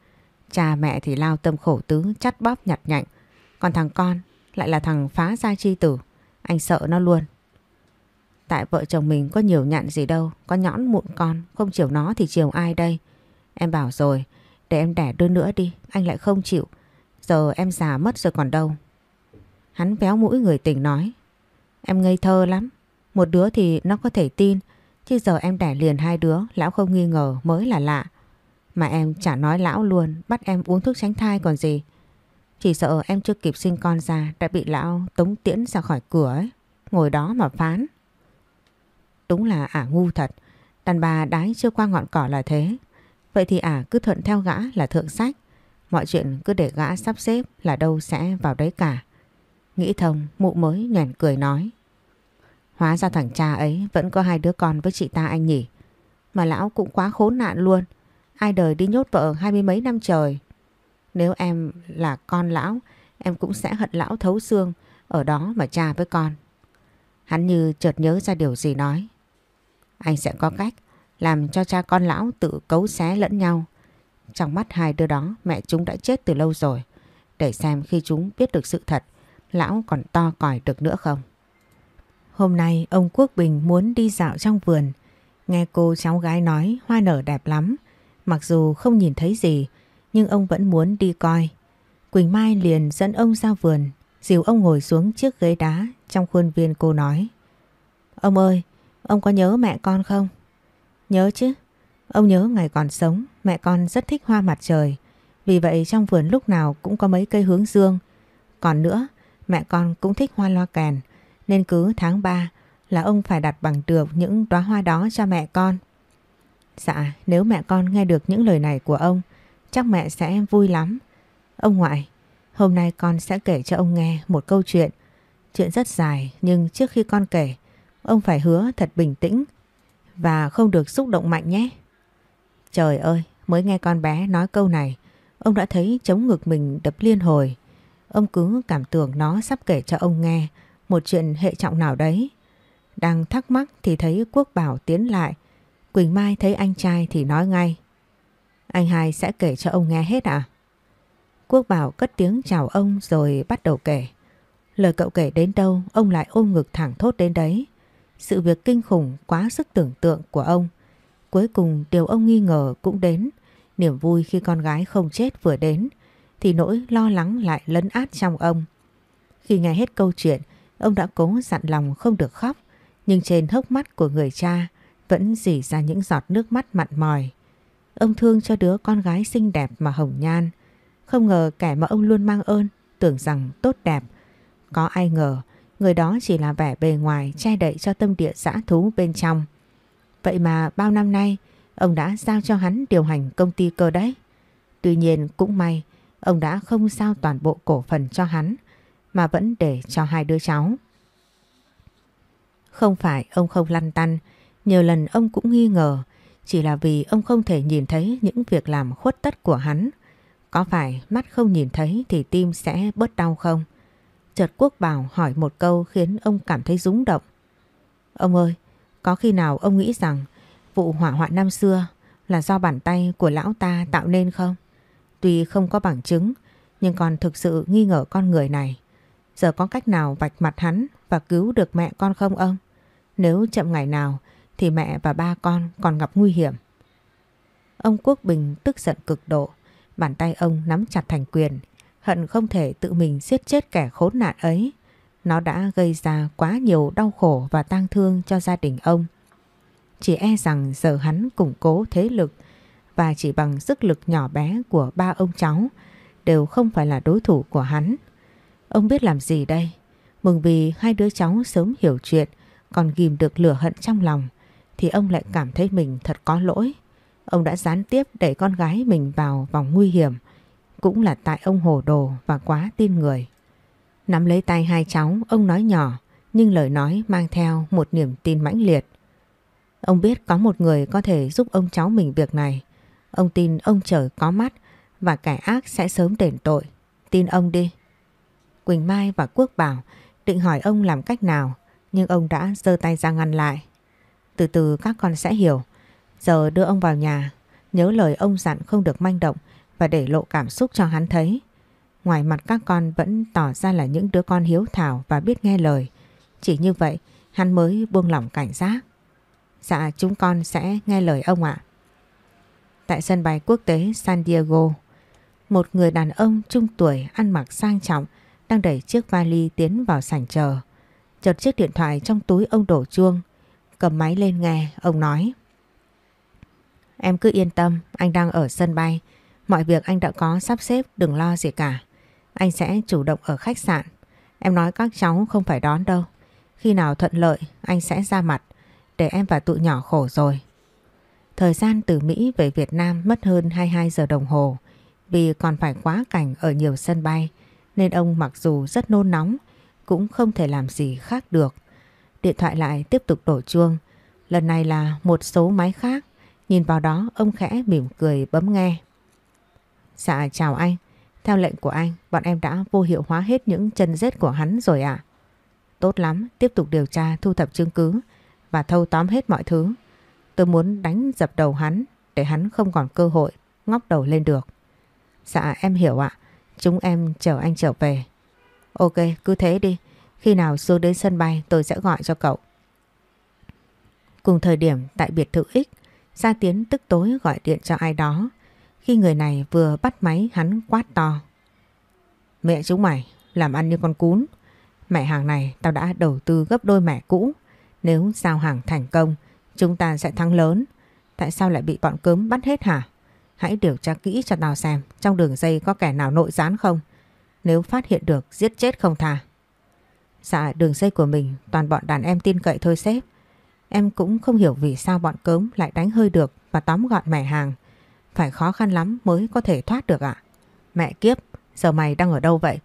Cha mẹ thì lao tâm khổ tứ, chắt bóp nhặt nhạnh. Còn thằng con lại là thằng phá gia chi tử. Anh sợ nó luôn. Tại vợ chồng mình có nhiều nhạn gì đâu. Có nhõn mụn con. Không chiều nó thì chiều ai đây. Em bảo rồi. Để em đẻ đứa nữa đi. Anh lại không chịu. Giờ em già mất rồi còn đâu. Hắn véo mũi người tình nói. Em ngây thơ lắm. Một đứa thì nó có thể tin. Chứ giờ em đẻ liền hai đứa. Lão không nghi ngờ mới là lạ. Mà em chả nói lão luôn. Bắt em uống thuốc tránh thai còn gì. Chỉ sợ em chưa kịp sinh con ra. Đã bị lão tống tiễn ra khỏi cửa ấy. Ngồi đó mà phán. Đúng là ả ngu thật. Đàn bà đái chưa qua ngọn cỏ là thế. Vậy thì ả cứ thuận theo gã là thượng sách. Mọi chuyện cứ để gã sắp xếp là đâu sẽ vào đấy cả. Nghĩ thông, mụ mới nhoẻn cười nói. Hóa ra thằng cha ấy vẫn có hai đứa con với chị ta anh nhỉ. Mà lão cũng quá khốn nạn luôn. Ai đời đi nhốt vợ hai mươi mấy năm trời. Nếu em là con lão, em cũng sẽ hận lão thấu xương ở đó mà cha với con. Hắn như chợt nhớ ra điều gì nói. Anh sẽ có cách làm cho cha con lão tự cấu xé lẫn nhau. Trong mắt hai đứa đó mẹ chúng đã chết từ lâu rồi. Để xem khi chúng biết được sự thật, lão còn to còi được nữa không. Hôm nay ông Quốc Bình muốn đi dạo trong vườn. Nghe cô cháu gái nói hoa nở đẹp lắm. Mặc dù không nhìn thấy gì, nhưng ông vẫn muốn đi coi. Quỳnh Mai liền dẫn ông ra vườn, dìu ông ngồi xuống chiếc ghế đá trong khuôn viên cô nói. Ông ơi, ông có nhớ mẹ con không? Nhớ chứ. Ông nhớ ngày còn sống, mẹ con rất thích hoa mặt trời. Vì vậy trong vườn lúc nào cũng có mấy cây hướng dương. Còn nữa, mẹ con cũng thích hoa loa kèn. Nên cứ tháng 3 là ông phải đặt bằng được những đóa hoa đó cho mẹ con. Dạ, nếu mẹ con nghe được những lời này của ông, chắc mẹ sẽ vui lắm. Ông ngoại, hôm nay con sẽ kể cho ông nghe một câu chuyện. Chuyện rất dài nhưng trước khi con kể, ông phải hứa thật bình tĩnh và không được xúc động mạnh nhé. Trời ơi, mới nghe con bé nói câu này, ông đã thấy chống ngực mình đập liên hồi. Ông cứ cảm tưởng nó sắp kể cho ông nghe một chuyện hệ trọng nào đấy. Đang thắc mắc thì thấy Quốc Bảo tiến lại. Quỳnh Mai thấy anh trai thì nói ngay. Anh hai sẽ kể cho ông nghe hết à? Quốc Bảo cất tiếng chào ông rồi bắt đầu kể. Lời cậu kể đến đâu ông lại ôm ngực thẳng thốt đến đấy. Sự việc kinh khủng quá sức tưởng tượng của ông. Cuối cùng điều ông nghi ngờ cũng đến. Niềm vui khi con gái không chết vừa đến thì nỗi lo lắng lại lấn át trong ông. Khi nghe hết câu chuyện, ông đã cố dặn lòng không được khóc, nhưng trên hốc mắt của người cha vẫn dỉ ra những giọt nước mắt mặn mòi. Ông thương cho đứa con gái xinh đẹp mà hồng nhan. Không ngờ kẻ mà ông luôn mang ơn, tưởng rằng tốt đẹp. Có ai ngờ, người đó chỉ là vẻ bề ngoài che đậy cho tâm địa xã thú bên trong. Vậy mà bao năm nay, ông đã giao cho hắn điều hành công ty cơ đấy. Tuy nhiên cũng may, ông đã không giao toàn bộ cổ phần cho hắn, mà vẫn để cho hai đứa cháu. Không phải ông không lăn tăn, nhiều lần ông cũng nghi ngờ, chỉ là vì ông không thể nhìn thấy những việc làm khuất tất của hắn. Có phải mắt không nhìn thấy thì tim sẽ bớt đau không? Chợt Quốc Bảo hỏi một câu khiến ông cảm thấy rúng động. Ông ơi, có khi nào ông nghĩ rằng vụ hỏa hoạn năm xưa là do bàn tay của lão ta tạo nên không? Tuy không có bằng chứng, nhưng còn thực sự nghi ngờ con người này. Giờ có cách nào vạch mặt hắn và cứu được mẹ con không ông? Nếu chậm ngày nào thì mẹ và ba con còn gặp nguy hiểm. Ông Quốc Bình tức giận cực độ, bàn tay ông nắm chặt thành quyền, hận không thể tự mình giết chết kẻ khốn nạn ấy. Nó đã gây ra quá nhiều đau khổ và tang thương cho gia đình ông. Chỉ e rằng giờ hắn củng cố thế lực và chỉ bằng sức lực nhỏ bé của ba ông cháu đều không phải là đối thủ của hắn. Ông biết làm gì đây? Mừng vì hai đứa cháu sớm hiểu chuyện, còn ghim được lửa hận trong lòng, thì ông lại cảm thấy mình thật có lỗi. Ông đã gián tiếp đẩy con gái mình vào vòng nguy hiểm cũng là tại ông hồ đồ và quá tin người. Nắm lấy tay hai cháu, ông nói nhỏ nhưng lời nói mang theo một niềm tin mãnh liệt. Ông biết có một người có thể giúp ông cháu mình việc này. Ông tin ông trời có mắt và kẻ ác sẽ sớm đền tội. Tin ông đi. Quỳnh Mai và Quốc Bảo định hỏi ông làm cách nào nhưng ông đã giơ tay ra ngăn lại. Từ từ các con sẽ hiểu. Giờ đưa ông vào nhà, nhớ lời ông dặn không được manh động và để lộ cảm xúc cho hắn thấy. Ngoài mặt các con vẫn tỏ ra là những đứa con hiếu thảo và biết nghe lời. Chỉ như vậy hắn mới buông lỏng cảnh giác. Dạ chúng con sẽ nghe lời ông ạ. Tại sân bay quốc tế San Diego, một người đàn ông trung tuổi ăn mặc sang trọng đang đẩy chiếc vali tiến vào sảnh chờ. Chợt chiếc điện thoại trong túi ông đổ chuông. Cầm máy lên nghe, ông nói. Em cứ yên tâm, anh đang ở sân bay. Mọi việc anh đã có sắp xếp, đừng lo gì cả. Anh sẽ chủ động ở khách sạn. Em nói các cháu không phải đón đâu. Khi nào thuận lợi, anh sẽ ra mặt. Để em và tụi nhỏ khổ rồi. Thời gian từ Mỹ về Việt Nam mất hơn 22 giờ đồng hồ. Vì còn phải quá cảnh ở nhiều sân bay. Nên ông mặc dù rất nôn nóng, cũng không thể làm gì khác được. Điện thoại lại tiếp tục đổ chuông. Lần này là một số máy khác. Nhìn vào đó ông khẽ mỉm cười bấm nghe. Dạ chào anh. Theo lệnh của anh, bọn em đã vô hiệu hóa hết những chân rết của hắn rồi ạ. Tốt lắm, tiếp tục điều tra thu thập chứng cứ và thâu tóm hết mọi thứ. Tôi muốn đánh dập đầu hắn để hắn không còn cơ hội ngóc đầu lên được. Dạ em hiểu ạ. Chúng em chờ anh trở về. Ok, cứ thế đi. Khi nào xuống đến sân bay tôi sẽ gọi cho cậu. Cùng thời điểm tại biệt thự X, Gia Tiến tức tối gọi điện cho ai đó. Khi người này vừa bắt máy hắn quát to. Mẹ chúng mày, làm ăn như con cún. Mẹ hàng này tao đã đầu tư gấp đôi mẹ cũ. Nếu giao hàng thành công, chúng ta sẽ thắng lớn. Tại sao lại bị bọn cớm bắt hết hả? Hãy điều tra kỹ cho tao xem trong đường dây có kẻ nào nội gián không. Nếu phát hiện được giết chết không tha. Dạ đường dây của mình toàn bọn đàn em tin cậy thôi sếp. Em cũng không hiểu vì sao bọn cớm lại đánh hơi được và tóm gọn mẻ hàng. Phải khó khăn lắm mới có thể thoát được ạ. Mẹ kiếp, giờ mày đang ở đâu vậy?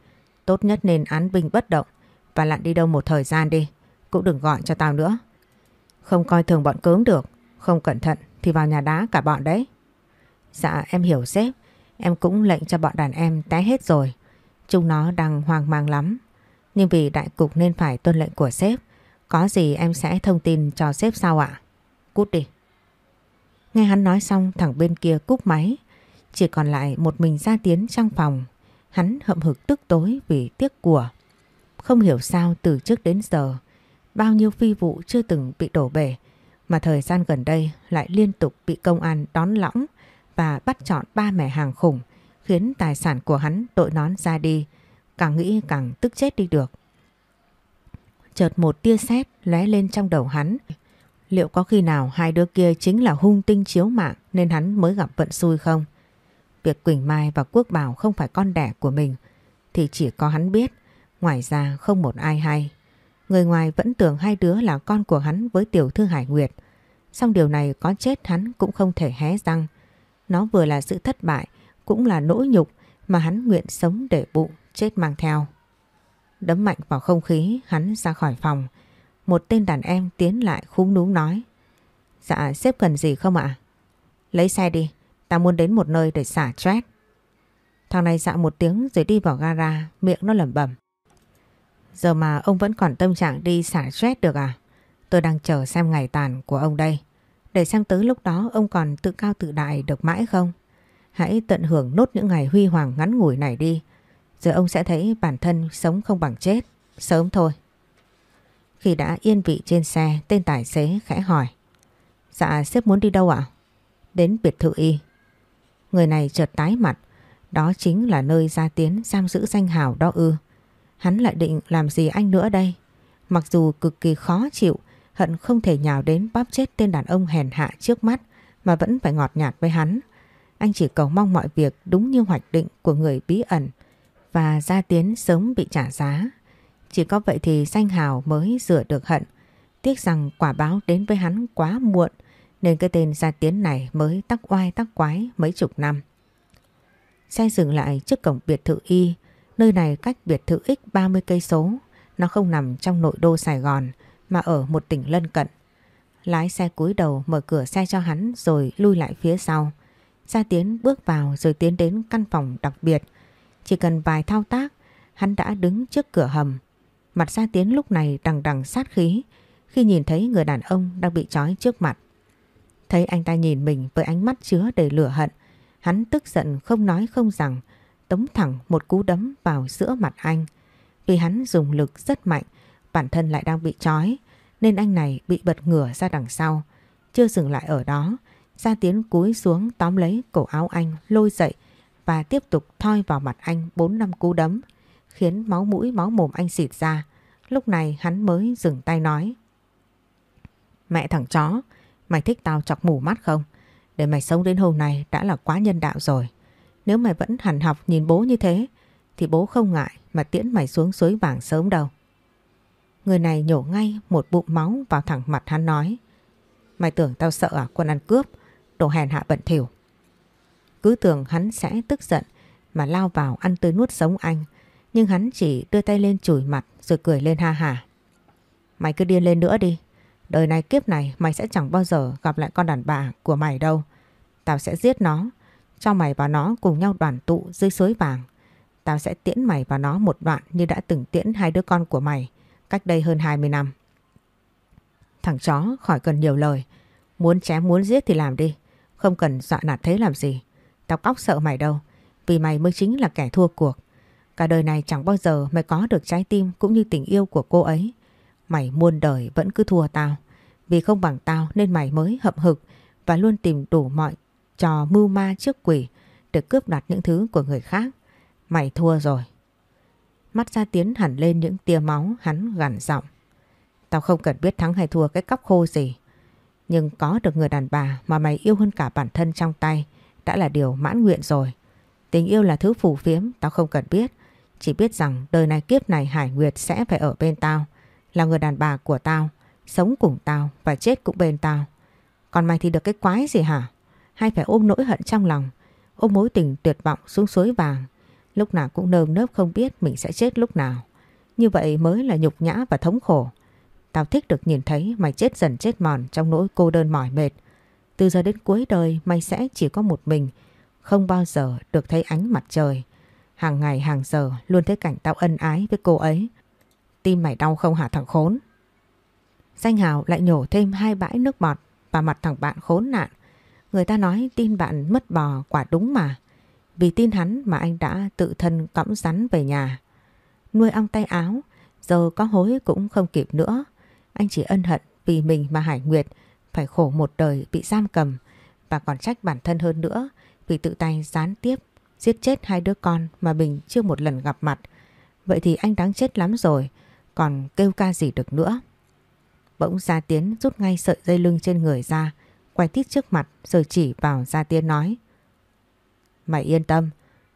Tốt nhất nên án binh bất động và lặn đi đâu một thời gian đi. Cũng đừng gọi cho tao nữa. Không coi thường bọn cớm được. Không cẩn thận thì vào nhà đá cả bọn đấy. Dạ em hiểu sếp. Em cũng lệnh cho bọn đàn em té hết rồi. Chúng nó đang hoang mang lắm. Nhưng vì đại cục nên phải tuân lệnh của sếp. Có gì em sẽ thông tin cho sếp sau ạ? Cút đi. Nghe hắn nói xong, thằng bên kia cúp máy. Chỉ còn lại một mình Gia Tiến trong phòng. Hắn hậm hực tức tối vì tiếc của. Không hiểu sao từ trước đến giờ, bao nhiêu phi vụ chưa từng bị đổ bể, mà thời gian gần đây lại liên tục bị công an đón lõng và bắt chọn ba mẹ hàng khủng, khiến tài sản của hắn đội nón ra đi càng nghĩ càng tức chết đi được. Chợt một tia sét lóe lên trong đầu hắn liệu có khi nào hai đứa kia chính là hung tinh chiếu mạng nên hắn mới gặp vận xui không? Việc Quỳnh Mai và Quốc Bảo không phải con đẻ của mình thì chỉ có hắn biết, ngoài ra không một ai hay. Người ngoài vẫn tưởng hai đứa là con của hắn với tiểu thư Hải Nguyệt. Xong điều này có chết hắn cũng không thể hé răng. Nó vừa là sự thất bại, cũng là nỗi nhục mà hắn nguyện sống để bụng, chết mang theo. Đấm mạnh vào không khí, hắn ra khỏi phòng. Một tên đàn em tiến lại khúng núm nói. Dạ, xếp cần gì không ạ? Lấy xe đi, ta muốn đến một nơi để xả stress. Thằng này dạ một tiếng rồi đi vào gara, miệng nó lẩm bẩm. Giờ mà ông vẫn còn tâm trạng đi xả stress được à? Tôi đang chờ xem ngày tàn của ông đây. Để xem tới lúc đó ông còn tự cao tự đại được mãi không? Hãy tận hưởng nốt những ngày huy hoàng ngắn ngủi này đi. Giờ ông sẽ thấy bản thân sống không bằng chết. Sớm thôi. Khi đã yên vị trên xe, tên tài xế khẽ hỏi. Dạ, sếp muốn đi đâu ạ? Đến biệt thự y. Người này chợt tái mặt. Đó chính là nơi gia tiến giam giữ danh hào đó ư. Hắn lại định làm gì anh nữa đây? Mặc dù cực kỳ khó chịu, hận không thể nhào đến bóp chết tên đàn ông hèn hạ trước mắt mà vẫn phải ngọt nhạt với hắn. Anh chỉ cầu mong mọi việc đúng như hoạch định của người bí ẩn và gia tiến sớm bị trả giá. Chỉ có vậy thì danh hào mới rửa được hận. Tiếc rằng quả báo đến với hắn quá muộn nên cái tên gia tiến này mới tắc oai tắc quái mấy chục năm. Xe dừng lại trước cổng biệt thự Y, nơi này cách biệt thự X 30 cây số, nó không nằm trong nội đô Sài Gòn mà ở một tỉnh lân cận. Lái xe cúi đầu mở cửa xe cho hắn rồi lui lại phía sau. Gia Tiến bước vào rồi tiến đến căn phòng đặc biệt. Chỉ cần vài thao tác, hắn đã đứng trước cửa hầm. Mặt Gia Tiến lúc này đằng đằng sát khí khi nhìn thấy người đàn ông đang bị trói trước mặt. Thấy anh ta nhìn mình với ánh mắt chứa đầy lửa hận, hắn tức giận không nói không rằng, tống thẳng một cú đấm vào giữa mặt anh. Vì hắn dùng lực rất mạnh, bản thân lại đang bị trói, nên anh này bị bật ngửa ra đằng sau. Chưa dừng lại ở đó, Gia Tiến cúi xuống tóm lấy cổ áo anh, lôi dậy và tiếp tục thoi vào mặt anh 4 năm cú đấm, khiến máu mũi máu mồm anh xịt ra. Lúc này hắn mới dừng tay nói. Mẹ thằng chó, Mày thích tao chọc mù mắt không? Để mày sống đến hôm nay đã là quá nhân đạo rồi. Nếu mày vẫn hẳn học nhìn bố như thế thì bố không ngại mà tiễn mày xuống suối vàng sớm đâu. Người này nhổ ngay một bụng máu vào thẳng mặt hắn nói. Mày tưởng tao sợ à quân ăn cướp, đồ hèn hạ bẩn thỉu. Cứ tưởng hắn sẽ tức giận mà lao vào ăn tươi nuốt sống anh. Nhưng hắn chỉ đưa tay lên chùi mặt rồi cười lên ha hả. Mày cứ điên lên nữa đi, Đời này kiếp này mày sẽ chẳng bao giờ gặp lại con đàn bà của mày đâu. Tao sẽ giết nó, cho mày và nó cùng nhau đoàn tụ dưới suối vàng. Tao sẽ tiễn mày và nó một đoạn như đã từng tiễn hai đứa con của mày cách đây hơn 20 năm. Thằng chó khỏi cần nhiều lời. Muốn chém muốn giết thì làm đi. Không cần dọa nạt thế làm gì. Tao cóc sợ mày đâu. Vì mày mới chính là kẻ thua cuộc. Cả đời này chẳng bao giờ mày có được trái tim cũng như tình yêu của cô ấy. Mày muôn đời vẫn cứ thua tao. Vì không bằng tao nên mày mới hậm hực và luôn tìm đủ mọi trò mưu ma trước quỷ để cướp đoạt những thứ của người khác. Mày thua rồi. Mắt ra tiến hẳn lên những tia máu hắn gằn giọng. Tao không cần biết thắng hay thua cái cóc khô gì. Nhưng có được người đàn bà mà mày yêu hơn cả bản thân trong tay đã là điều mãn nguyện rồi. Tình yêu là thứ phù phiếm, tao không cần biết. Chỉ biết rằng đời này kiếp này Hải Nguyệt sẽ phải ở bên tao là người đàn bà của tao, sống cùng tao và chết cũng bên tao. Còn mày thì được cái quái gì hả? Hay phải ôm nỗi hận trong lòng, ôm mối tình tuyệt vọng xuống suối vàng, lúc nào cũng nơm nớp không biết mình sẽ chết lúc nào. Như vậy mới là nhục nhã và thống khổ. Tao thích được nhìn thấy mày chết dần chết mòn trong nỗi cô đơn mỏi mệt. Từ giờ đến cuối đời mày sẽ chỉ có một mình, không bao giờ được thấy ánh mặt trời. Hàng ngày hàng giờ luôn thấy cảnh tao ân ái với cô ấy. Tim mày đau không hả thằng khốn? Danh Hào lại nhổ thêm hai bãi nước bọt vào mặt thằng bạn khốn nạn. Người ta nói tin bạn mất bò quả đúng mà. Vì tin hắn mà anh đã tự thân cõng rắn về nhà. Nuôi ong tay áo, Giờ có hối cũng không kịp nữa. Anh chỉ ân hận vì mình mà Hải Nguyệt phải khổ một đời bị giam cầm và còn trách bản thân hơn nữa vì tự tay gián tiếp giết chết hai đứa con mà mình chưa một lần gặp mặt. Vậy thì anh đáng chết lắm rồi, còn kêu ca gì được nữa. Bỗng Gia Tiến rút ngay sợi dây lưng trên người ra, quay tít trước mặt rồi chỉ vào Gia Tiến nói. Mày yên tâm,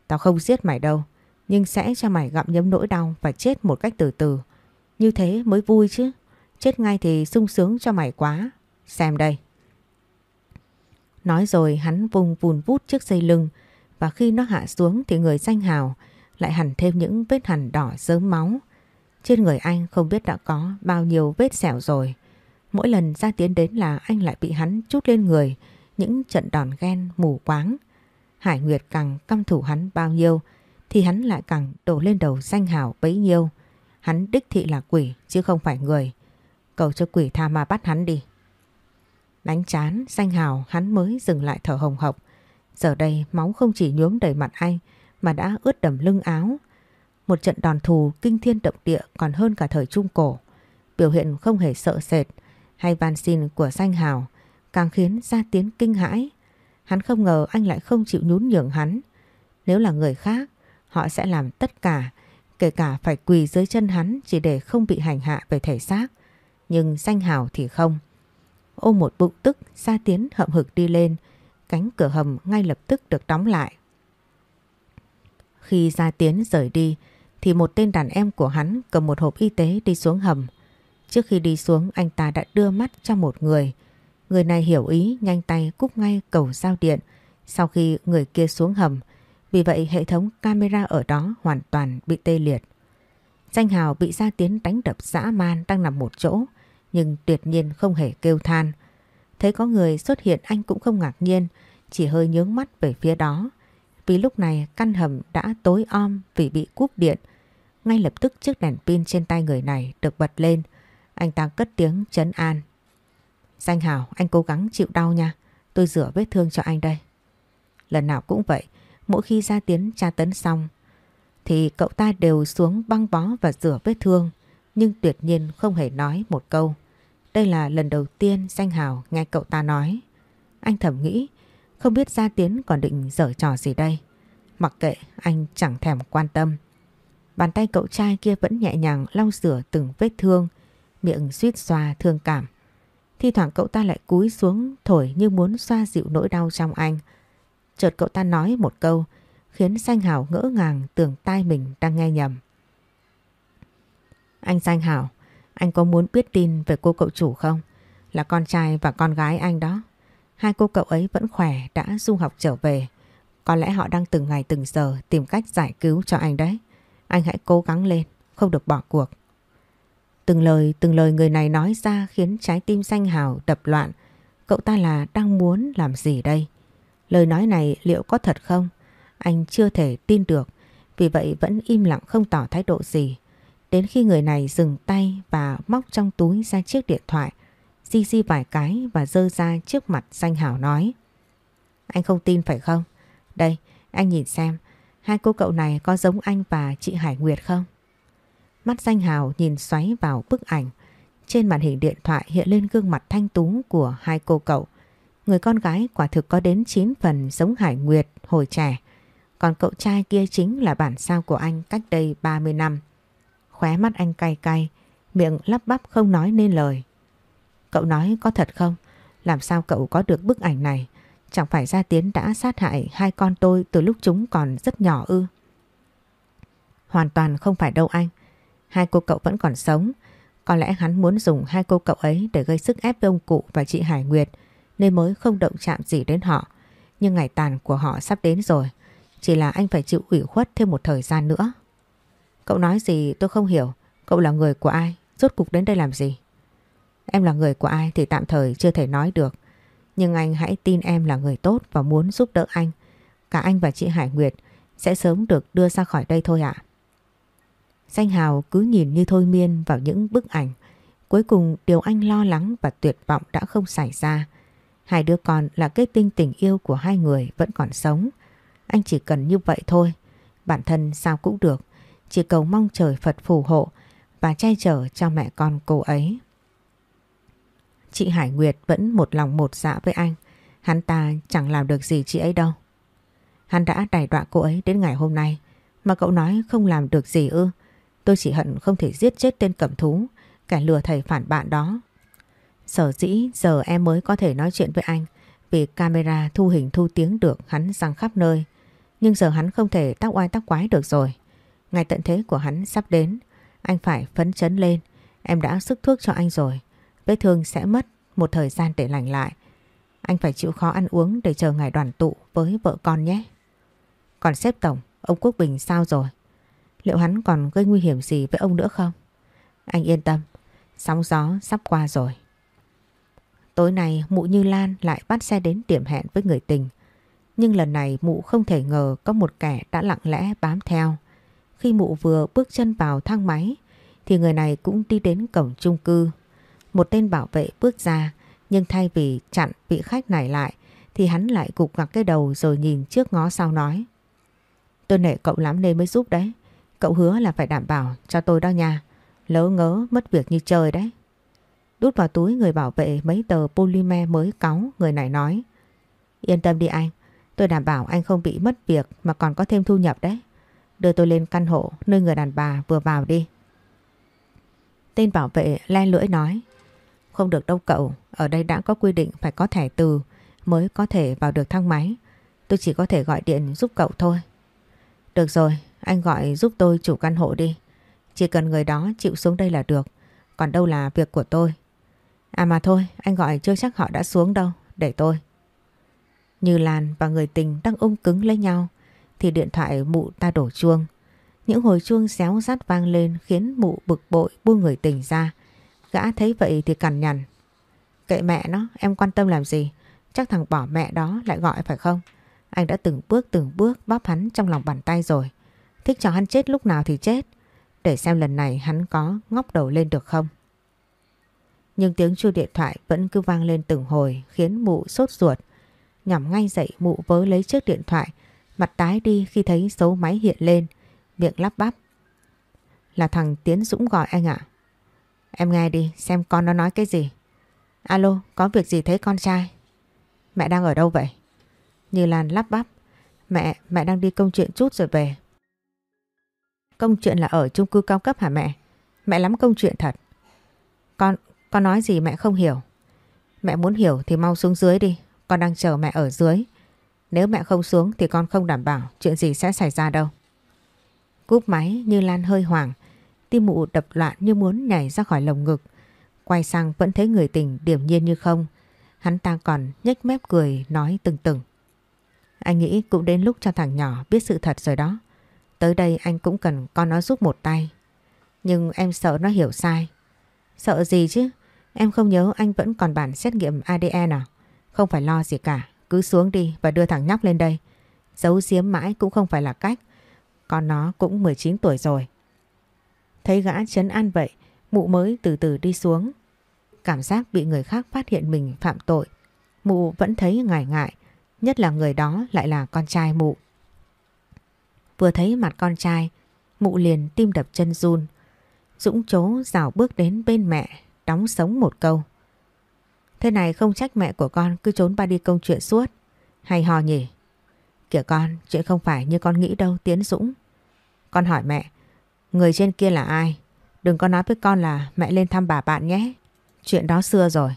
tao không giết mày đâu, nhưng sẽ cho mày gặm nhấm nỗi đau và chết một cách từ từ. Như thế mới vui chứ, chết ngay thì sung sướng cho mày quá. Xem đây. Nói rồi hắn vùng vùn vút chiếc dây lưng và khi nó hạ xuống thì người danh hào lại hẳn thêm những vết hằn đỏ dớm máu. Trên người anh không biết đã có bao nhiêu vết sẹo rồi. Mỗi lần ra tiến đến là anh lại bị hắn chút lên người những trận đòn ghen mù quáng. Hải Nguyệt càng căm thủ hắn bao nhiêu thì hắn lại càng đổ lên đầu danh hào bấy nhiêu. Hắn đích thị là quỷ chứ không phải người. Cầu cho quỷ tha ma bắt hắn đi. Đánh chán, danh hào hắn mới dừng lại thở hồng hộc. Giờ đây máu không chỉ nhuốm đầy mặt anh mà đã ướt đầm lưng áo. Một trận đòn thù kinh thiên động địa còn hơn cả thời Trung Cổ. Biểu hiện không hề sợ sệt hay van xin của danh hào càng khiến Gia Tiến kinh hãi. Hắn không ngờ anh lại không chịu nhún nhường hắn. Nếu là người khác, họ sẽ làm tất cả, kể cả phải quỳ dưới chân hắn chỉ để không bị hành hạ về thể xác. Nhưng danh hào thì không. Ôm một bụng tức, Gia Tiến hậm hực đi lên, cánh cửa hầm ngay lập tức được đóng lại. Khi Gia Tiến rời đi, thì một tên đàn em của hắn cầm một hộp y tế đi xuống hầm. Trước khi đi xuống, anh ta đã đưa mắt cho một người. Người này hiểu ý, nhanh tay cúc ngay cầu giao điện sau khi người kia xuống hầm. Vì vậy, hệ thống camera ở đó hoàn toàn bị tê liệt. Danh Hào bị Gia Tiến đánh đập dã man đang nằm một chỗ, nhưng tuyệt nhiên không hề kêu than. Thấy có người xuất hiện anh cũng không ngạc nhiên, chỉ hơi nhướng mắt về phía đó. Vì lúc này căn hầm đã tối om vì bị cúp điện. Ngay lập tức chiếc đèn pin trên tay người này được bật lên. Anh ta cất tiếng chấn an. Danh Hảo, anh cố gắng chịu đau nha. Tôi rửa vết thương cho anh đây. Lần nào cũng vậy, mỗi khi ra tiến tra tấn xong, thì cậu ta đều xuống băng bó và rửa vết thương, nhưng tuyệt nhiên không hề nói một câu. Đây là lần đầu tiên Danh Hào nghe cậu ta nói. Anh thầm nghĩ, không biết Gia Tiến còn định dở trò gì đây. Mặc kệ, anh chẳng thèm quan tâm. Bàn tay cậu trai kia vẫn nhẹ nhàng lau rửa từng vết thương, miệng suýt xoa thương cảm. Thi thoảng cậu ta lại cúi xuống thổi như muốn xoa dịu nỗi đau trong anh. Chợt cậu ta nói một câu, khiến Danh Hảo ngỡ ngàng tưởng tai mình đang nghe nhầm. Anh Danh Hảo, anh có muốn biết tin về cô cậu chủ không? Là con trai và con gái anh đó. Hai cô cậu ấy vẫn khỏe đã du học trở về. Có lẽ họ đang từng ngày từng giờ tìm cách giải cứu cho anh đấy. Anh hãy cố gắng lên, không được bỏ cuộc. Từng lời từng lời người này nói ra khiến trái tim xanh hào đập loạn. Cậu ta là đang muốn làm gì đây? Lời nói này liệu có thật không? Anh chưa thể tin được, vì vậy vẫn im lặng không tỏ thái độ gì. Đến khi người này dừng tay và móc trong túi ra chiếc điện thoại, di di vài cái và dơ ra trước mặt danh hảo nói. Anh không tin phải không? Đây, anh nhìn xem, hai cô cậu này có giống anh và chị Hải Nguyệt không? Mắt danh hào nhìn xoáy vào bức ảnh. Trên màn hình điện thoại hiện lên gương mặt thanh tú của hai cô cậu. Người con gái quả thực có đến 9 phần giống Hải Nguyệt hồi trẻ. Còn cậu trai kia chính là bản sao của anh cách đây 30 năm. Khóe mắt anh cay cay, miệng lắp bắp không nói nên lời. Cậu nói có thật không? Làm sao cậu có được bức ảnh này? Chẳng phải Gia Tiến đã sát hại hai con tôi từ lúc chúng còn rất nhỏ ư? Hoàn toàn không phải đâu anh. Hai cô cậu vẫn còn sống. Có lẽ hắn muốn dùng hai cô cậu ấy để gây sức ép với ông cụ và chị Hải Nguyệt nên mới không động chạm gì đến họ. Nhưng ngày tàn của họ sắp đến rồi. Chỉ là anh phải chịu ủy khuất thêm một thời gian nữa. Cậu nói gì tôi không hiểu. Cậu là người của ai? Rốt cục đến đây làm gì? Em là người của ai thì tạm thời chưa thể nói được. Nhưng anh hãy tin em là người tốt và muốn giúp đỡ anh. Cả anh và chị Hải Nguyệt sẽ sớm được đưa ra khỏi đây thôi ạ. Danh Hào cứ nhìn như thôi miên vào những bức ảnh. Cuối cùng điều anh lo lắng và tuyệt vọng đã không xảy ra. Hai đứa con là kết tinh tình yêu của hai người vẫn còn sống. Anh chỉ cần như vậy thôi. Bản thân sao cũng được. Chỉ cầu mong trời Phật phù hộ và che chở cho mẹ con cô ấy. Chị Hải Nguyệt vẫn một lòng một dạ với anh. Hắn ta chẳng làm được gì chị ấy đâu. Hắn đã đày đọa cô ấy đến ngày hôm nay. Mà cậu nói không làm được gì ư. Tôi chỉ hận không thể giết chết tên cẩm thú. Kẻ lừa thầy phản bạn đó. Sở dĩ giờ em mới có thể nói chuyện với anh. Vì camera thu hình thu tiếng được hắn sang khắp nơi. Nhưng giờ hắn không thể tóc oai tóc quái được rồi. Ngày tận thế của hắn sắp đến. Anh phải phấn chấn lên. Em đã sức thuốc cho anh rồi. Vết thương sẽ mất một thời gian để lành lại. Anh phải chịu khó ăn uống để chờ ngày đoàn tụ với vợ con nhé. Còn xếp tổng, ông Quốc Bình sao rồi? Liệu hắn còn gây nguy hiểm gì với ông nữa không? Anh yên tâm, sóng gió sắp qua rồi. Tối nay mụ Như Lan lại bắt xe đến điểm hẹn với người tình. Nhưng lần này mụ không thể ngờ có một kẻ đã lặng lẽ bám theo. Khi mụ vừa bước chân vào thang máy, thì người này cũng đi đến cổng chung cư. Một tên bảo vệ bước ra, nhưng thay vì chặn vị khách này lại, thì hắn lại cục gặc cái đầu rồi nhìn trước ngó sau nói. Tôi nể cậu lắm nên mới giúp đấy. Cậu hứa là phải đảm bảo cho tôi đó nha. Lỡ ngớ mất việc như trời đấy. Đút vào túi người bảo vệ mấy tờ polymer mới cáu, người này nói. Yên tâm đi anh. Tôi đảm bảo anh không bị mất việc mà còn có thêm thu nhập đấy. Đưa tôi lên căn hộ nơi người đàn bà vừa vào đi. Tên bảo vệ le lưỡi nói. Không được đâu cậu, ở đây đã có quy định phải có thẻ từ mới có thể vào được thang máy. Tôi chỉ có thể gọi điện giúp cậu thôi. Được rồi, anh gọi giúp tôi chủ căn hộ đi. Chỉ cần người đó chịu xuống đây là được. Còn đâu là việc của tôi. À mà thôi, anh gọi chưa chắc họ đã xuống đâu. Để tôi. Như Lan và người tình đang ôm cứng lấy nhau thì điện thoại mụ ta đổ chuông. Những hồi chuông xéo rát vang lên khiến mụ bực bội buông người tỉnh ra. Gã thấy vậy thì cằn nhằn. Kệ mẹ nó, em quan tâm làm gì? Chắc thằng bỏ mẹ đó lại gọi phải không? Anh đã từng bước từng bước bóp hắn trong lòng bàn tay rồi. Thích cho hắn chết lúc nào thì chết. Để xem lần này hắn có ngóc đầu lên được không. Nhưng tiếng chuông điện thoại vẫn cứ vang lên từng hồi khiến mụ sốt ruột. Nhằm ngay dậy mụ vớ lấy chiếc điện thoại, mặt tái đi khi thấy số máy hiện lên, miệng lắp bắp. Là thằng Tiến Dũng gọi anh ạ. Em nghe đi xem con nó nói cái gì. Alo, có việc gì thế con trai? Mẹ đang ở đâu vậy? Như Lan lắp bắp. Mẹ, mẹ đang đi công chuyện chút rồi về. Công chuyện là ở chung cư cao cấp hả mẹ? Mẹ lắm công chuyện thật. Con, con nói gì mẹ không hiểu. Mẹ muốn hiểu thì mau xuống dưới đi. Con đang chờ mẹ ở dưới. Nếu mẹ không xuống thì con không đảm bảo chuyện gì sẽ xảy ra đâu. Cúp máy như Lan hơi hoảng. Tim mụ đập loạn như muốn nhảy ra khỏi lồng ngực. Quay sang vẫn thấy người tình điểm nhiên như không. Hắn ta còn nhếch mép cười, nói từng từng. Anh nghĩ cũng đến lúc cho thằng nhỏ biết sự thật rồi đó. Tới đây anh cũng cần con nó giúp một tay. Nhưng em sợ nó hiểu sai. Sợ gì chứ? Em không nhớ anh vẫn còn bản xét nghiệm ADN à? Không phải lo gì cả. Cứ xuống đi và đưa thằng nhóc lên đây. Giấu giếm mãi cũng không phải là cách. Con nó cũng 19 tuổi rồi. Thấy gã chấn an vậy, mụ mới từ từ đi xuống. Cảm giác bị người khác phát hiện mình phạm tội. Mụ vẫn thấy ngại ngại, nhất là người đó lại là con trai mụ. Vừa thấy mặt con trai, mụ liền tim đập chân run. Dũng chố rào bước đến bên mẹ, đóng sống một câu. Thế này không trách mẹ của con cứ trốn ba đi công chuyện suốt. Hay hò nhỉ? Kìa con, chuyện không phải như con nghĩ đâu Tiến Dũng. Con hỏi mẹ, người trên kia là ai? Đừng có nói với con là mẹ lên thăm bà bạn nhé. Chuyện đó xưa rồi.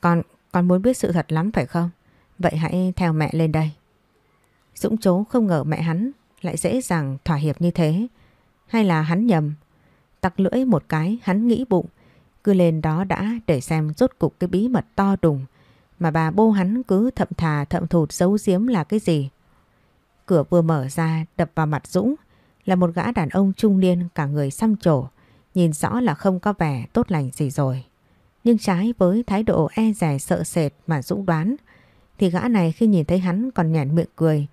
Con, con muốn biết sự thật lắm phải không? Vậy hãy theo mẹ lên đây. Dũng chố không ngờ mẹ hắn lại dễ dàng thỏa hiệp như thế. Hay là hắn nhầm? Tặc lưỡi một cái hắn nghĩ bụng. Cứ lên đó đã để xem rốt cục cái bí mật to đùng. Mà bà bô hắn cứ thậm thà thậm thụt giấu giếm là cái gì. Cửa vừa mở ra đập vào mặt Dũng là một gã đàn ông trung niên cả người xăm trổ. Nhìn rõ là không có vẻ tốt lành gì rồi. Nhưng trái với thái độ e rè sợ sệt mà Dũng đoán thì gã này khi nhìn thấy hắn còn nhẹn miệng cười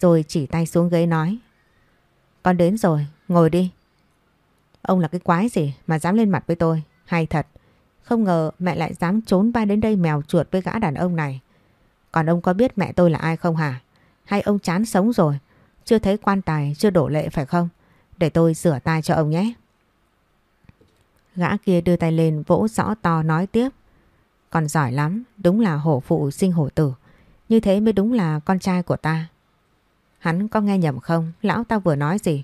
rồi chỉ tay xuống ghế nói Con đến rồi, ngồi đi. Ông là cái quái gì mà dám lên mặt với tôi, hay thật. Không ngờ mẹ lại dám trốn ba đến đây mèo chuột với gã đàn ông này. Còn ông có biết mẹ tôi là ai không hả? Hay ông chán sống rồi, chưa thấy quan tài, chưa đổ lệ phải không? Để tôi rửa tay cho ông nhé. Gã kia đưa tay lên vỗ rõ to nói tiếp. Còn giỏi lắm, đúng là hổ phụ sinh hổ tử. Như thế mới đúng là con trai của ta. Hắn có nghe nhầm không? Lão ta vừa nói gì?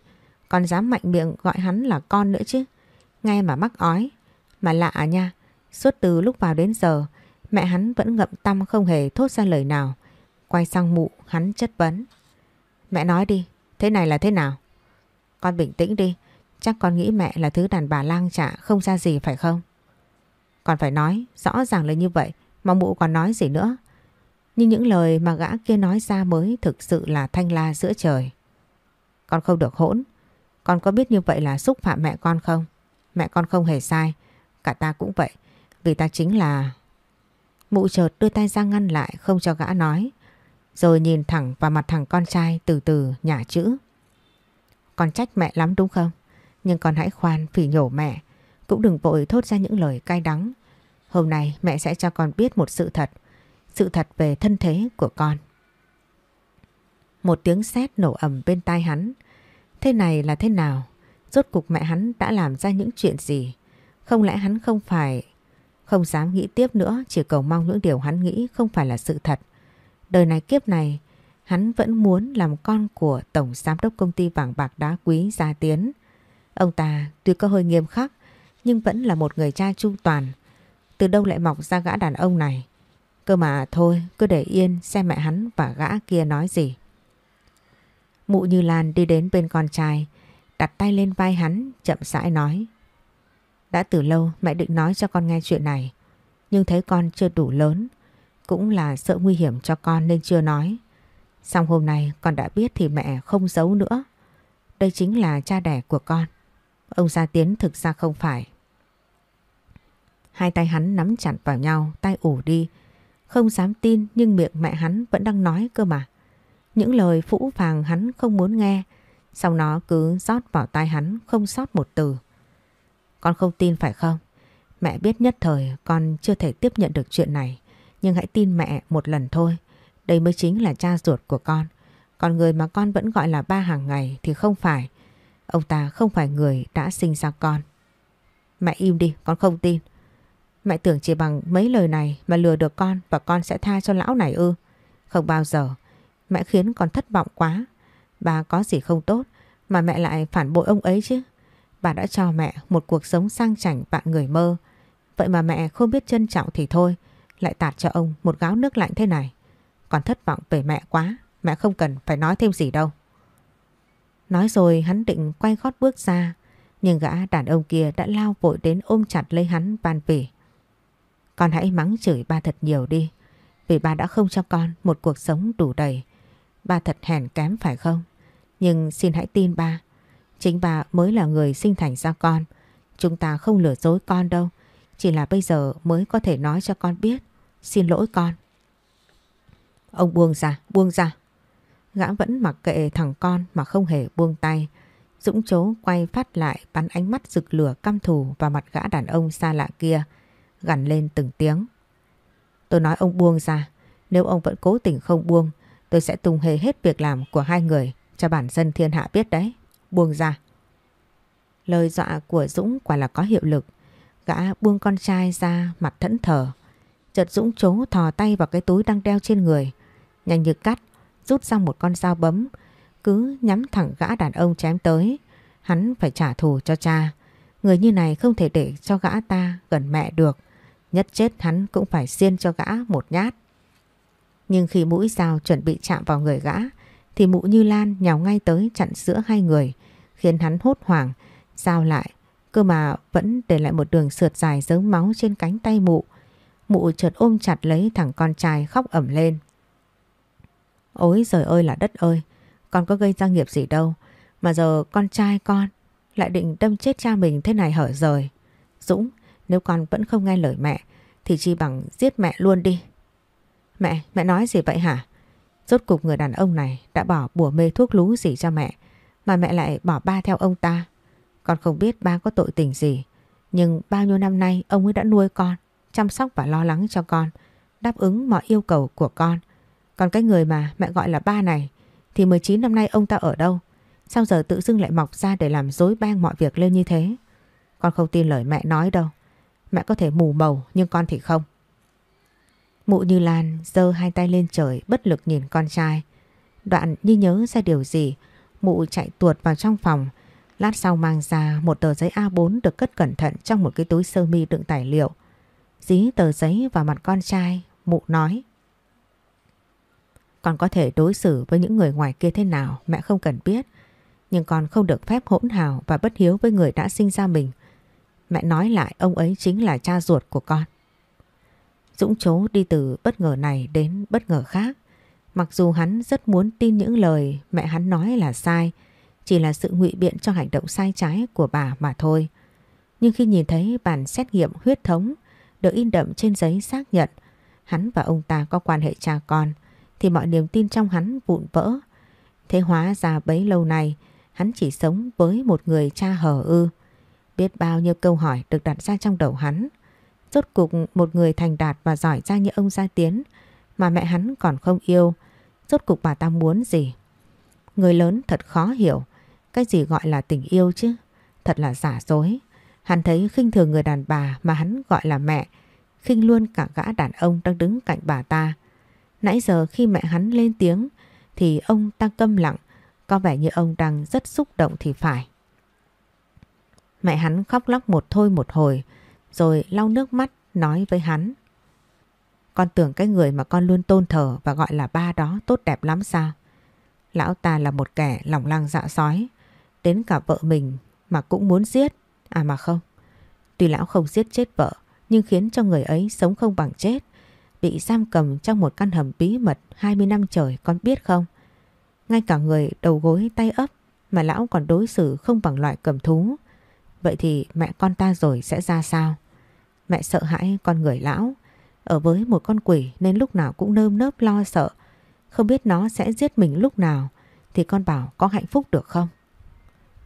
Còn dám mạnh miệng gọi hắn là con nữa chứ. Nghe mà mắc ói. Mà lạ nha. Suốt từ lúc vào đến giờ, mẹ hắn vẫn ngậm tâm không hề thốt ra lời nào. Quay sang mụ, hắn chất vấn. Mẹ nói đi, thế này là thế nào? Con bình tĩnh đi, chắc con nghĩ mẹ là thứ đàn bà lang trả không ra gì phải không? Còn phải nói, rõ ràng là như vậy, mà mụ còn nói gì nữa? Nhưng những lời mà gã kia nói ra mới thực sự là thanh la giữa trời. Con không được hỗn, con có biết như vậy là xúc phạm mẹ con không? Mẹ con không hề sai, cả ta cũng vậy, vì ta chính là... Mụ chợt đưa tay ra ngăn lại không cho gã nói. Rồi nhìn thẳng vào mặt thằng con trai từ từ nhả chữ. Con trách mẹ lắm đúng không? Nhưng con hãy khoan phỉ nhổ mẹ. Cũng đừng vội thốt ra những lời cay đắng. Hôm nay mẹ sẽ cho con biết một sự thật. Sự thật về thân thế của con. Một tiếng sét nổ ầm bên tai hắn. Thế này là thế nào? Rốt cục mẹ hắn đã làm ra những chuyện gì? Không lẽ hắn không phải... Không dám nghĩ tiếp nữa, chỉ cầu mong những điều hắn nghĩ không phải là sự thật. Đời này kiếp này, hắn vẫn muốn làm con của Tổng Giám đốc Công ty Vàng Bạc Đá Quý Gia Tiến. Ông ta tuy có hơi nghiêm khắc, nhưng vẫn là một người cha trung toàn. Từ đâu lại mọc ra gã đàn ông này? Cơ mà thôi, cứ để yên xem mẹ hắn và gã kia nói gì. Mụ Như Lan đi đến bên con trai, đặt tay lên vai hắn, chậm rãi nói. Đã từ lâu mẹ định nói cho con nghe chuyện này, nhưng thấy con chưa đủ lớn, cũng là sợ nguy hiểm cho con nên chưa nói. Xong hôm nay con đã biết thì mẹ không giấu nữa. Đây chính là cha đẻ của con. Ông Gia Tiến thực ra không phải. Hai tay hắn nắm chặt vào nhau, tay ủ đi. Không dám tin nhưng miệng mẹ hắn vẫn đang nói cơ mà. Những lời phũ phàng hắn không muốn nghe. Sau nó cứ rót vào tai hắn không sót một từ. Con không tin phải không? Mẹ biết nhất thời con chưa thể tiếp nhận được chuyện này. Nhưng hãy tin mẹ một lần thôi. Đây mới chính là cha ruột của con. Còn người mà con vẫn gọi là ba hàng ngày thì không phải. Ông ta không phải người đã sinh ra con. Mẹ im đi, con không tin. Mẹ tưởng chỉ bằng mấy lời này mà lừa được con và con sẽ tha cho lão này ư. Không bao giờ. Mẹ khiến con thất vọng quá. Bà có gì không tốt mà mẹ lại phản bội ông ấy chứ. Bà đã cho mẹ một cuộc sống sang chảnh vạn người mơ. Vậy mà mẹ không biết trân trọng thì thôi. Lại tạt cho ông một gáo nước lạnh thế này. Còn thất vọng về mẹ quá. Mẹ không cần phải nói thêm gì đâu. Nói rồi hắn định quay gót bước ra. Nhưng gã đàn ông kia đã lao vội đến ôm chặt lấy hắn van vỉ. Con hãy mắng chửi ba thật nhiều đi. Vì ba đã không cho con một cuộc sống đủ đầy. Ba thật hèn kém phải không? Nhưng xin hãy tin ba. Chính bà mới là người sinh thành ra con. Chúng ta không lừa dối con đâu. Chỉ là bây giờ mới có thể nói cho con biết. Xin lỗi con. Ông buông ra, buông ra. Gã vẫn mặc kệ thằng con mà không hề buông tay. Dũng chố quay phát lại bắn ánh mắt rực lửa căm thù vào mặt gã đàn ông xa lạ kia, gằn lên từng tiếng. Tôi nói ông buông ra, nếu ông vẫn cố tình không buông, tôi sẽ tung hề hết việc làm của hai người cho bản dân thiên hạ biết đấy. Buông ra. Lời dọa của Dũng quả là có hiệu lực. Gã buông con trai ra mặt thẫn thờ. Chợt Dũng chố thò tay vào cái túi đang đeo trên người. Nhanh như cắt, rút ra một con dao bấm, cứ nhắm thẳng gã đàn ông chém tới. Hắn phải trả thù cho cha. Người như này không thể để cho gã ta gần mẹ được. Nhất chết hắn cũng phải xiên cho gã một nhát. Nhưng khi mũi dao chuẩn bị chạm vào người gã, thì mụ Như Lan nhào ngay tới chặn giữa hai người, khiến hắn hốt hoảng, Giao lại. Cơ mà vẫn để lại một đường sượt dài dớm máu trên cánh tay mụ. Mụ chợt ôm chặt lấy thằng con trai khóc ẩm lên. Ôi trời ơi là đất ơi, con có gây ra nghiệp gì đâu, mà giờ con trai con lại định đâm chết cha mình thế này hở rời. Dũng, nếu con vẫn không nghe lời mẹ, thì chi bằng giết mẹ luôn đi. Mẹ, mẹ nói gì vậy hả? Rốt cục người đàn ông này đã bỏ bùa mê thuốc lú gì cho mẹ, mà mẹ lại bỏ ba theo ông ta. Con không biết ba có tội tình gì, nhưng bao nhiêu năm nay ông ấy đã nuôi con, chăm sóc và lo lắng cho con, đáp ứng mọi yêu cầu của con. Còn cái người mà mẹ gọi là ba này thì 19 năm nay ông ta ở đâu? Sao giờ tự dưng lại mọc ra để làm dối bang mọi việc lên như thế? Con không tin lời mẹ nói đâu. Mẹ có thể mù màu nhưng con thì không. Mụ Như Lan giơ hai tay lên trời bất lực nhìn con trai. Đoạn như nhớ ra điều gì, mụ chạy tuột vào trong phòng. Lát sau mang ra một tờ giấy A4 được cất cẩn thận trong một cái túi sơ mi đựng tài liệu. Dí tờ giấy vào mặt con trai, mụ nói. Con có thể đối xử với những người ngoài kia thế nào mẹ không cần biết. Nhưng con không được phép hỗn hào và bất hiếu với người đã sinh ra mình. Mẹ nói lại ông ấy chính là cha ruột của con. Dũng chố đi từ bất ngờ này đến bất ngờ khác. Mặc dù hắn rất muốn tin những lời mẹ hắn nói là sai, chỉ là sự ngụy biện cho hành động sai trái của bà mà thôi. Nhưng khi nhìn thấy bản xét nghiệm huyết thống được in đậm trên giấy xác nhận hắn và ông ta có quan hệ cha con, thì mọi niềm tin trong hắn vụn vỡ. Thế hóa ra bấy lâu nay, hắn chỉ sống với một người cha hờ ư. Biết bao nhiêu câu hỏi được đặt ra trong đầu hắn. Rốt cục một người thành đạt và giỏi ra như ông Gia Tiến, mà mẹ hắn còn không yêu. Rốt cục bà ta muốn gì? Người lớn thật khó hiểu. Cái gì gọi là tình yêu chứ? Thật là giả dối. Hắn thấy khinh thường người đàn bà mà hắn gọi là mẹ. khinh luôn cả gã đàn ông đang đứng cạnh bà ta. Nãy giờ khi mẹ hắn lên tiếng, thì ông ta câm lặng. Có vẻ như ông đang rất xúc động thì phải. Mẹ hắn khóc lóc một thôi một hồi rồi lau nước mắt, nói với hắn. Con tưởng cái người mà con luôn tôn thờ và gọi là ba đó tốt đẹp lắm sao? Lão ta là một kẻ lòng lang dạ sói. Đến cả vợ mình mà cũng muốn giết. À mà không. Tuy lão không giết chết vợ, nhưng khiến cho người ấy sống không bằng chết. Bị giam cầm trong một căn hầm bí mật 20 năm trời, con biết không? Ngay cả người đầu gối tay ấp mà lão còn đối xử không bằng loại cầm thú. Vậy thì mẹ con ta rồi sẽ ra sao? Mẹ sợ hãi con người lão. Ở với một con quỷ nên lúc nào cũng nơm nớp lo sợ. Không biết nó sẽ giết mình lúc nào thì con bảo có hạnh phúc được không?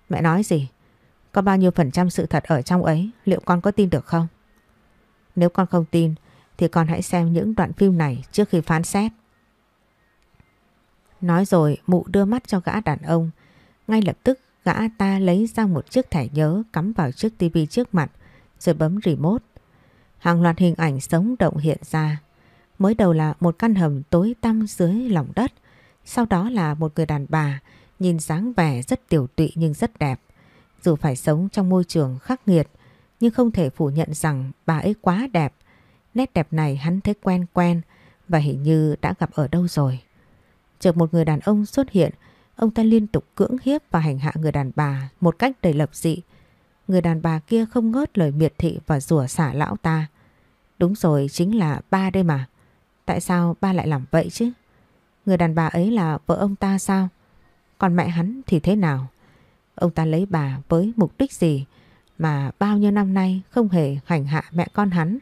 Mẹ nói gì? Có bao nhiêu phần trăm sự thật ở trong ấy, liệu con có tin được không? Nếu con không tin thì con hãy xem những đoạn phim này trước khi phán xét. Nói rồi mụ đưa mắt cho gã đàn ông. Ngay lập tức gã ta lấy ra một chiếc thẻ nhớ cắm vào chiếc tivi trước mặt rồi bấm remote. Hàng loạt hình ảnh sống động hiện ra. Mới đầu là một căn hầm tối tăm dưới lòng đất. Sau đó là một người đàn bà nhìn dáng vẻ rất tiểu tụy nhưng rất đẹp. Dù phải sống trong môi trường khắc nghiệt nhưng không thể phủ nhận rằng bà ấy quá đẹp. Nét đẹp này hắn thấy quen quen và hình như đã gặp ở đâu rồi. Chợt một người đàn ông xuất hiện, ông ta liên tục cưỡng hiếp và hành hạ người đàn bà một cách đầy lập dị. Người đàn bà kia không ngớt lời miệt thị và rủa xả lão ta. Đúng rồi, chính là ba đây mà. Tại sao ba lại làm vậy chứ? Người đàn bà ấy là vợ ông ta sao? Còn mẹ hắn thì thế nào? Ông ta lấy bà với mục đích gì mà bao nhiêu năm nay không hề hành hạ mẹ con hắn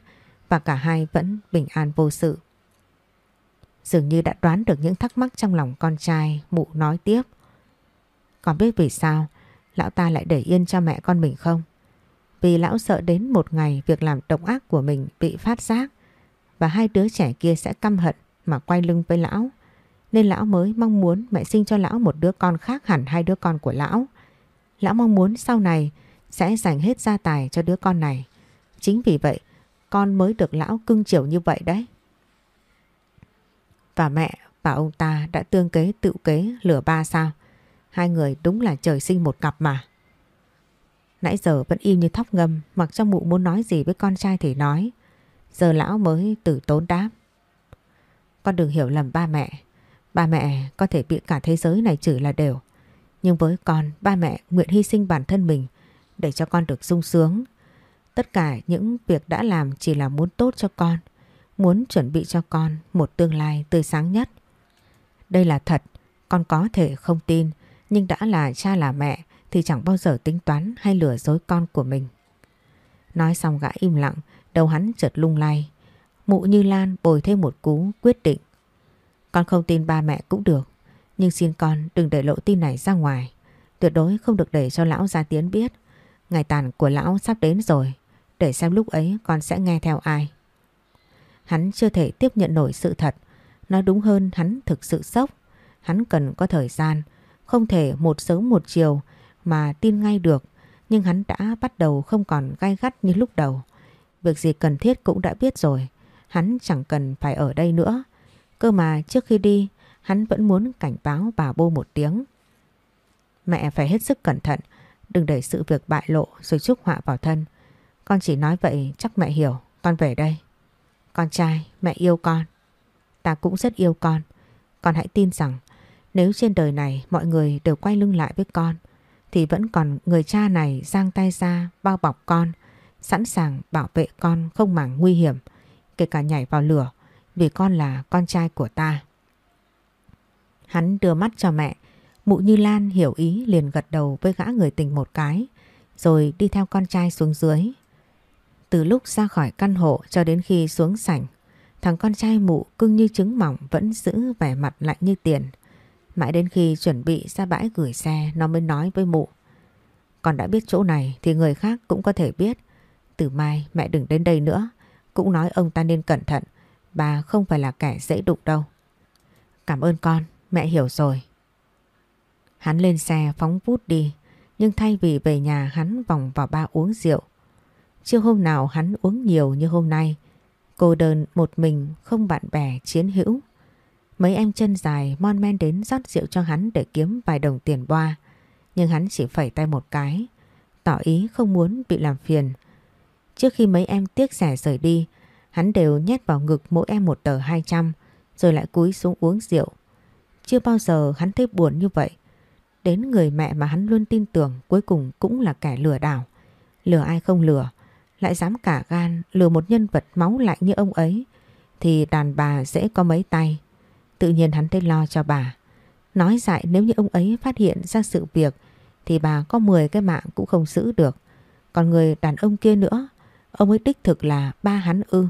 và cả hai vẫn bình an vô sự. Dường như đã đoán được những thắc mắc trong lòng con trai, mụ nói tiếp. Còn biết vì sao lão ta lại để yên cho mẹ con mình không? Vì lão sợ đến một ngày việc làm độc ác của mình bị phát giác và hai đứa trẻ kia sẽ căm hận mà quay lưng với lão. Nên lão mới mong muốn mẹ sinh cho lão một đứa con khác hẳn hai đứa con của lão. Lão mong muốn sau này sẽ dành hết gia tài cho đứa con này. Chính vì vậy con mới được lão cưng chiều như vậy đấy. Và mẹ và ông ta đã tương kế tự kế lửa ba sao? Hai người đúng là trời sinh một cặp mà. Nãy giờ vẫn im như thóc ngâm mặc trong mụ muốn nói gì với con trai thì nói. Giờ lão mới tử tốn đáp. Con đừng hiểu lầm ba mẹ. Ba mẹ có thể bị cả thế giới này chửi là đều. Nhưng với con, ba mẹ nguyện hy sinh bản thân mình để cho con được sung sướng. Tất cả những việc đã làm chỉ là muốn tốt cho con, muốn chuẩn bị cho con một tương lai tươi sáng nhất. Đây là thật, con có thể không tin, nhưng đã là cha là mẹ thì chẳng bao giờ tính toán hay lừa dối con của mình. Nói xong gã im lặng, đầu hắn chợt lung lay. Mụ Như Lan bồi thêm một cú quyết định. Con không tin ba mẹ cũng được, nhưng xin con đừng để lộ tin này ra ngoài. Tuyệt đối không được để cho lão Gia Tiến biết. Ngày tàn của lão sắp đến rồi, để xem lúc ấy con sẽ nghe theo ai. Hắn chưa thể tiếp nhận nổi sự thật, nói đúng hơn hắn thực sự sốc. Hắn cần có thời gian, không thể một sớm một chiều mà tin ngay được, Nhưng hắn đã bắt đầu không còn gai gắt như lúc đầu. Việc gì cần thiết cũng đã biết rồi. Hắn chẳng cần phải ở đây nữa. Cơ mà trước khi đi, hắn vẫn muốn cảnh báo bà bô một tiếng. Mẹ phải hết sức cẩn thận, đừng để sự việc bại lộ rồi chuốc họa vào thân. Con chỉ nói vậy chắc mẹ hiểu, con về đây. Con trai, mẹ yêu con. Ta cũng rất yêu con. Con hãy tin rằng nếu trên đời này mọi người đều quay lưng lại với con thì vẫn còn người cha này giang tay ra bao bọc con, sẵn sàng bảo vệ con không màng nguy hiểm, kể cả nhảy vào lửa vì con là con trai của ta. Hắn đưa mắt cho mẹ, mụ Như Lan hiểu ý liền gật đầu với gã người tình một cái, rồi đi theo con trai xuống dưới. Từ lúc ra khỏi căn hộ cho đến khi xuống sảnh, thằng con trai mụ cưng như trứng mỏng vẫn giữ vẻ mặt lạnh như tiền. Mãi đến khi chuẩn bị ra bãi gửi xe nó mới nói với mụ. Con đã biết chỗ này thì người khác cũng có thể biết. Từ mai mẹ đừng đến đây nữa. Cũng nói ông ta nên cẩn thận. Bà không phải là kẻ dễ đụng đâu. Cảm ơn con, mẹ hiểu rồi. Hắn lên xe phóng vút đi. Nhưng thay vì về nhà hắn vòng vào ba uống rượu. Chưa hôm nào hắn uống nhiều như hôm nay. Cô đơn một mình không bạn bè chiến hữu. Mấy em chân dài mon men đến rót rượu cho hắn để kiếm vài đồng tiền boa. Nhưng hắn chỉ phẩy tay một cái, tỏ ý không muốn bị làm phiền. Trước khi mấy em tiếc rẻ rời đi, hắn đều nhét vào ngực mỗi em một tờ 200 rồi lại cúi xuống uống rượu. Chưa bao giờ hắn thấy buồn như vậy. Đến người mẹ mà hắn luôn tin tưởng cuối cùng cũng là kẻ lừa đảo. Lừa ai không lừa, lại dám cả gan lừa một nhân vật máu lạnh như ông ấy thì đàn bà dễ có mấy tay. Tự nhiên hắn thấy lo cho bà. Nói dại nếu như ông ấy phát hiện ra sự việc thì bà có 10 cái mạng cũng không giữ được. Còn người đàn ông kia nữa, ông ấy đích thực là ba hắn ư.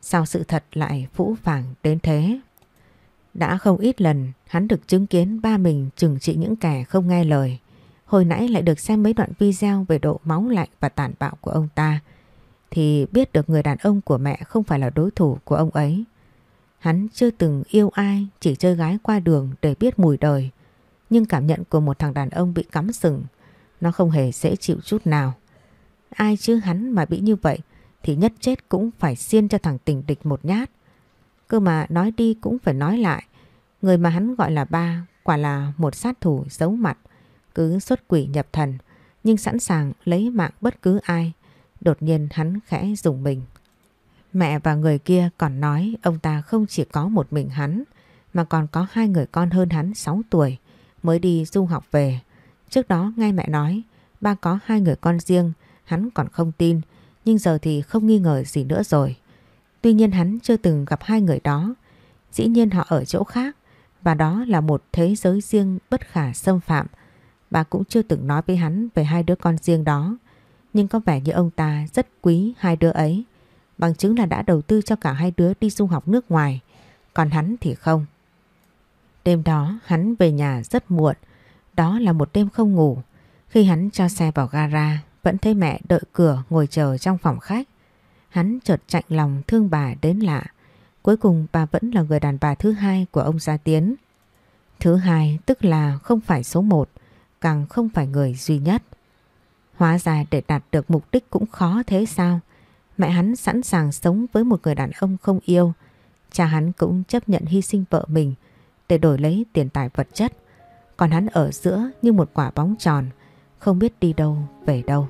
Sao sự thật lại phũ phàng đến thế? Đã không ít lần hắn được chứng kiến ba mình trừng trị những kẻ không nghe lời. Hồi nãy lại được xem mấy đoạn video về độ máu lạnh và tàn bạo của ông ta. Thì biết được người đàn ông của mẹ không phải là đối thủ của ông ấy. Hắn chưa từng yêu ai, chỉ chơi gái qua đường để biết mùi đời. Nhưng cảm nhận của một thằng đàn ông bị cắm sừng, nó không hề dễ chịu chút nào. Ai chứ hắn mà bị như vậy thì nhất chết cũng phải xiên cho thằng tình địch một nhát. Cơ mà nói đi cũng phải nói lại. Người mà hắn gọi là ba quả là một sát thủ giấu mặt, cứ xuất quỷ nhập thần, nhưng sẵn sàng lấy mạng bất cứ ai. Đột nhiên hắn khẽ dùng mình. Mẹ và người kia còn nói ông ta không chỉ có một mình hắn, mà còn có hai người con hơn hắn 6 tuổi mới đi du học về. Trước đó nghe mẹ nói, ba có hai người con riêng, hắn còn không tin, nhưng giờ thì không nghi ngờ gì nữa rồi. Tuy nhiên hắn chưa từng gặp hai người đó. Dĩ nhiên họ ở chỗ khác, và đó là một thế giới riêng bất khả xâm phạm. Bà cũng chưa từng nói với hắn về hai đứa con riêng đó. Nhưng có vẻ như ông ta rất quý hai đứa ấy. Bằng chứng là đã đầu tư cho cả hai đứa đi du học nước ngoài. Còn hắn thì không. Đêm đó hắn về nhà rất muộn. Đó là một đêm không ngủ. Khi hắn cho xe vào gara vẫn thấy mẹ đợi cửa ngồi chờ trong phòng khách. Hắn chợt chạnh lòng thương bà đến lạ. Cuối cùng bà vẫn là người đàn bà thứ hai của ông Gia Tiến. Thứ hai tức là không phải số một, càng không phải người duy nhất. Hóa ra để đạt được mục đích cũng khó thế sao? Mẹ hắn sẵn sàng sống với một người đàn ông không yêu. Cha hắn cũng chấp nhận hy sinh vợ mình để đổi lấy tiền tài vật chất. Còn hắn ở giữa như một quả bóng tròn, không biết đi đâu về đâu.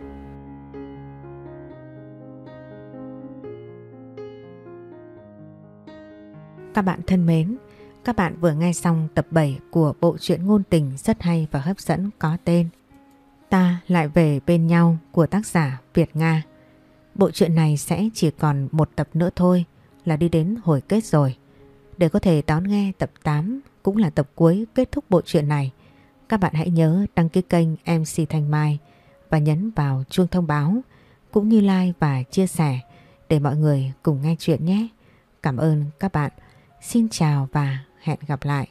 Các bạn thân mến, các bạn vừa nghe xong tập 7 của bộ truyện ngôn tình rất hay và hấp dẫn có tên Ta lại về bên nhau của tác giả Việt Nga. Bộ truyện này sẽ chỉ còn một tập nữa thôi là đi đến hồi kết rồi. Để có thể đón nghe tập 8 cũng là tập cuối kết thúc bộ truyện này, các bạn hãy nhớ đăng ký kênh MC Thanh Mai và nhấn vào chuông thông báo cũng như like và chia sẻ để mọi người cùng nghe chuyện nhé. Cảm ơn các bạn. Xin chào và hẹn gặp lại.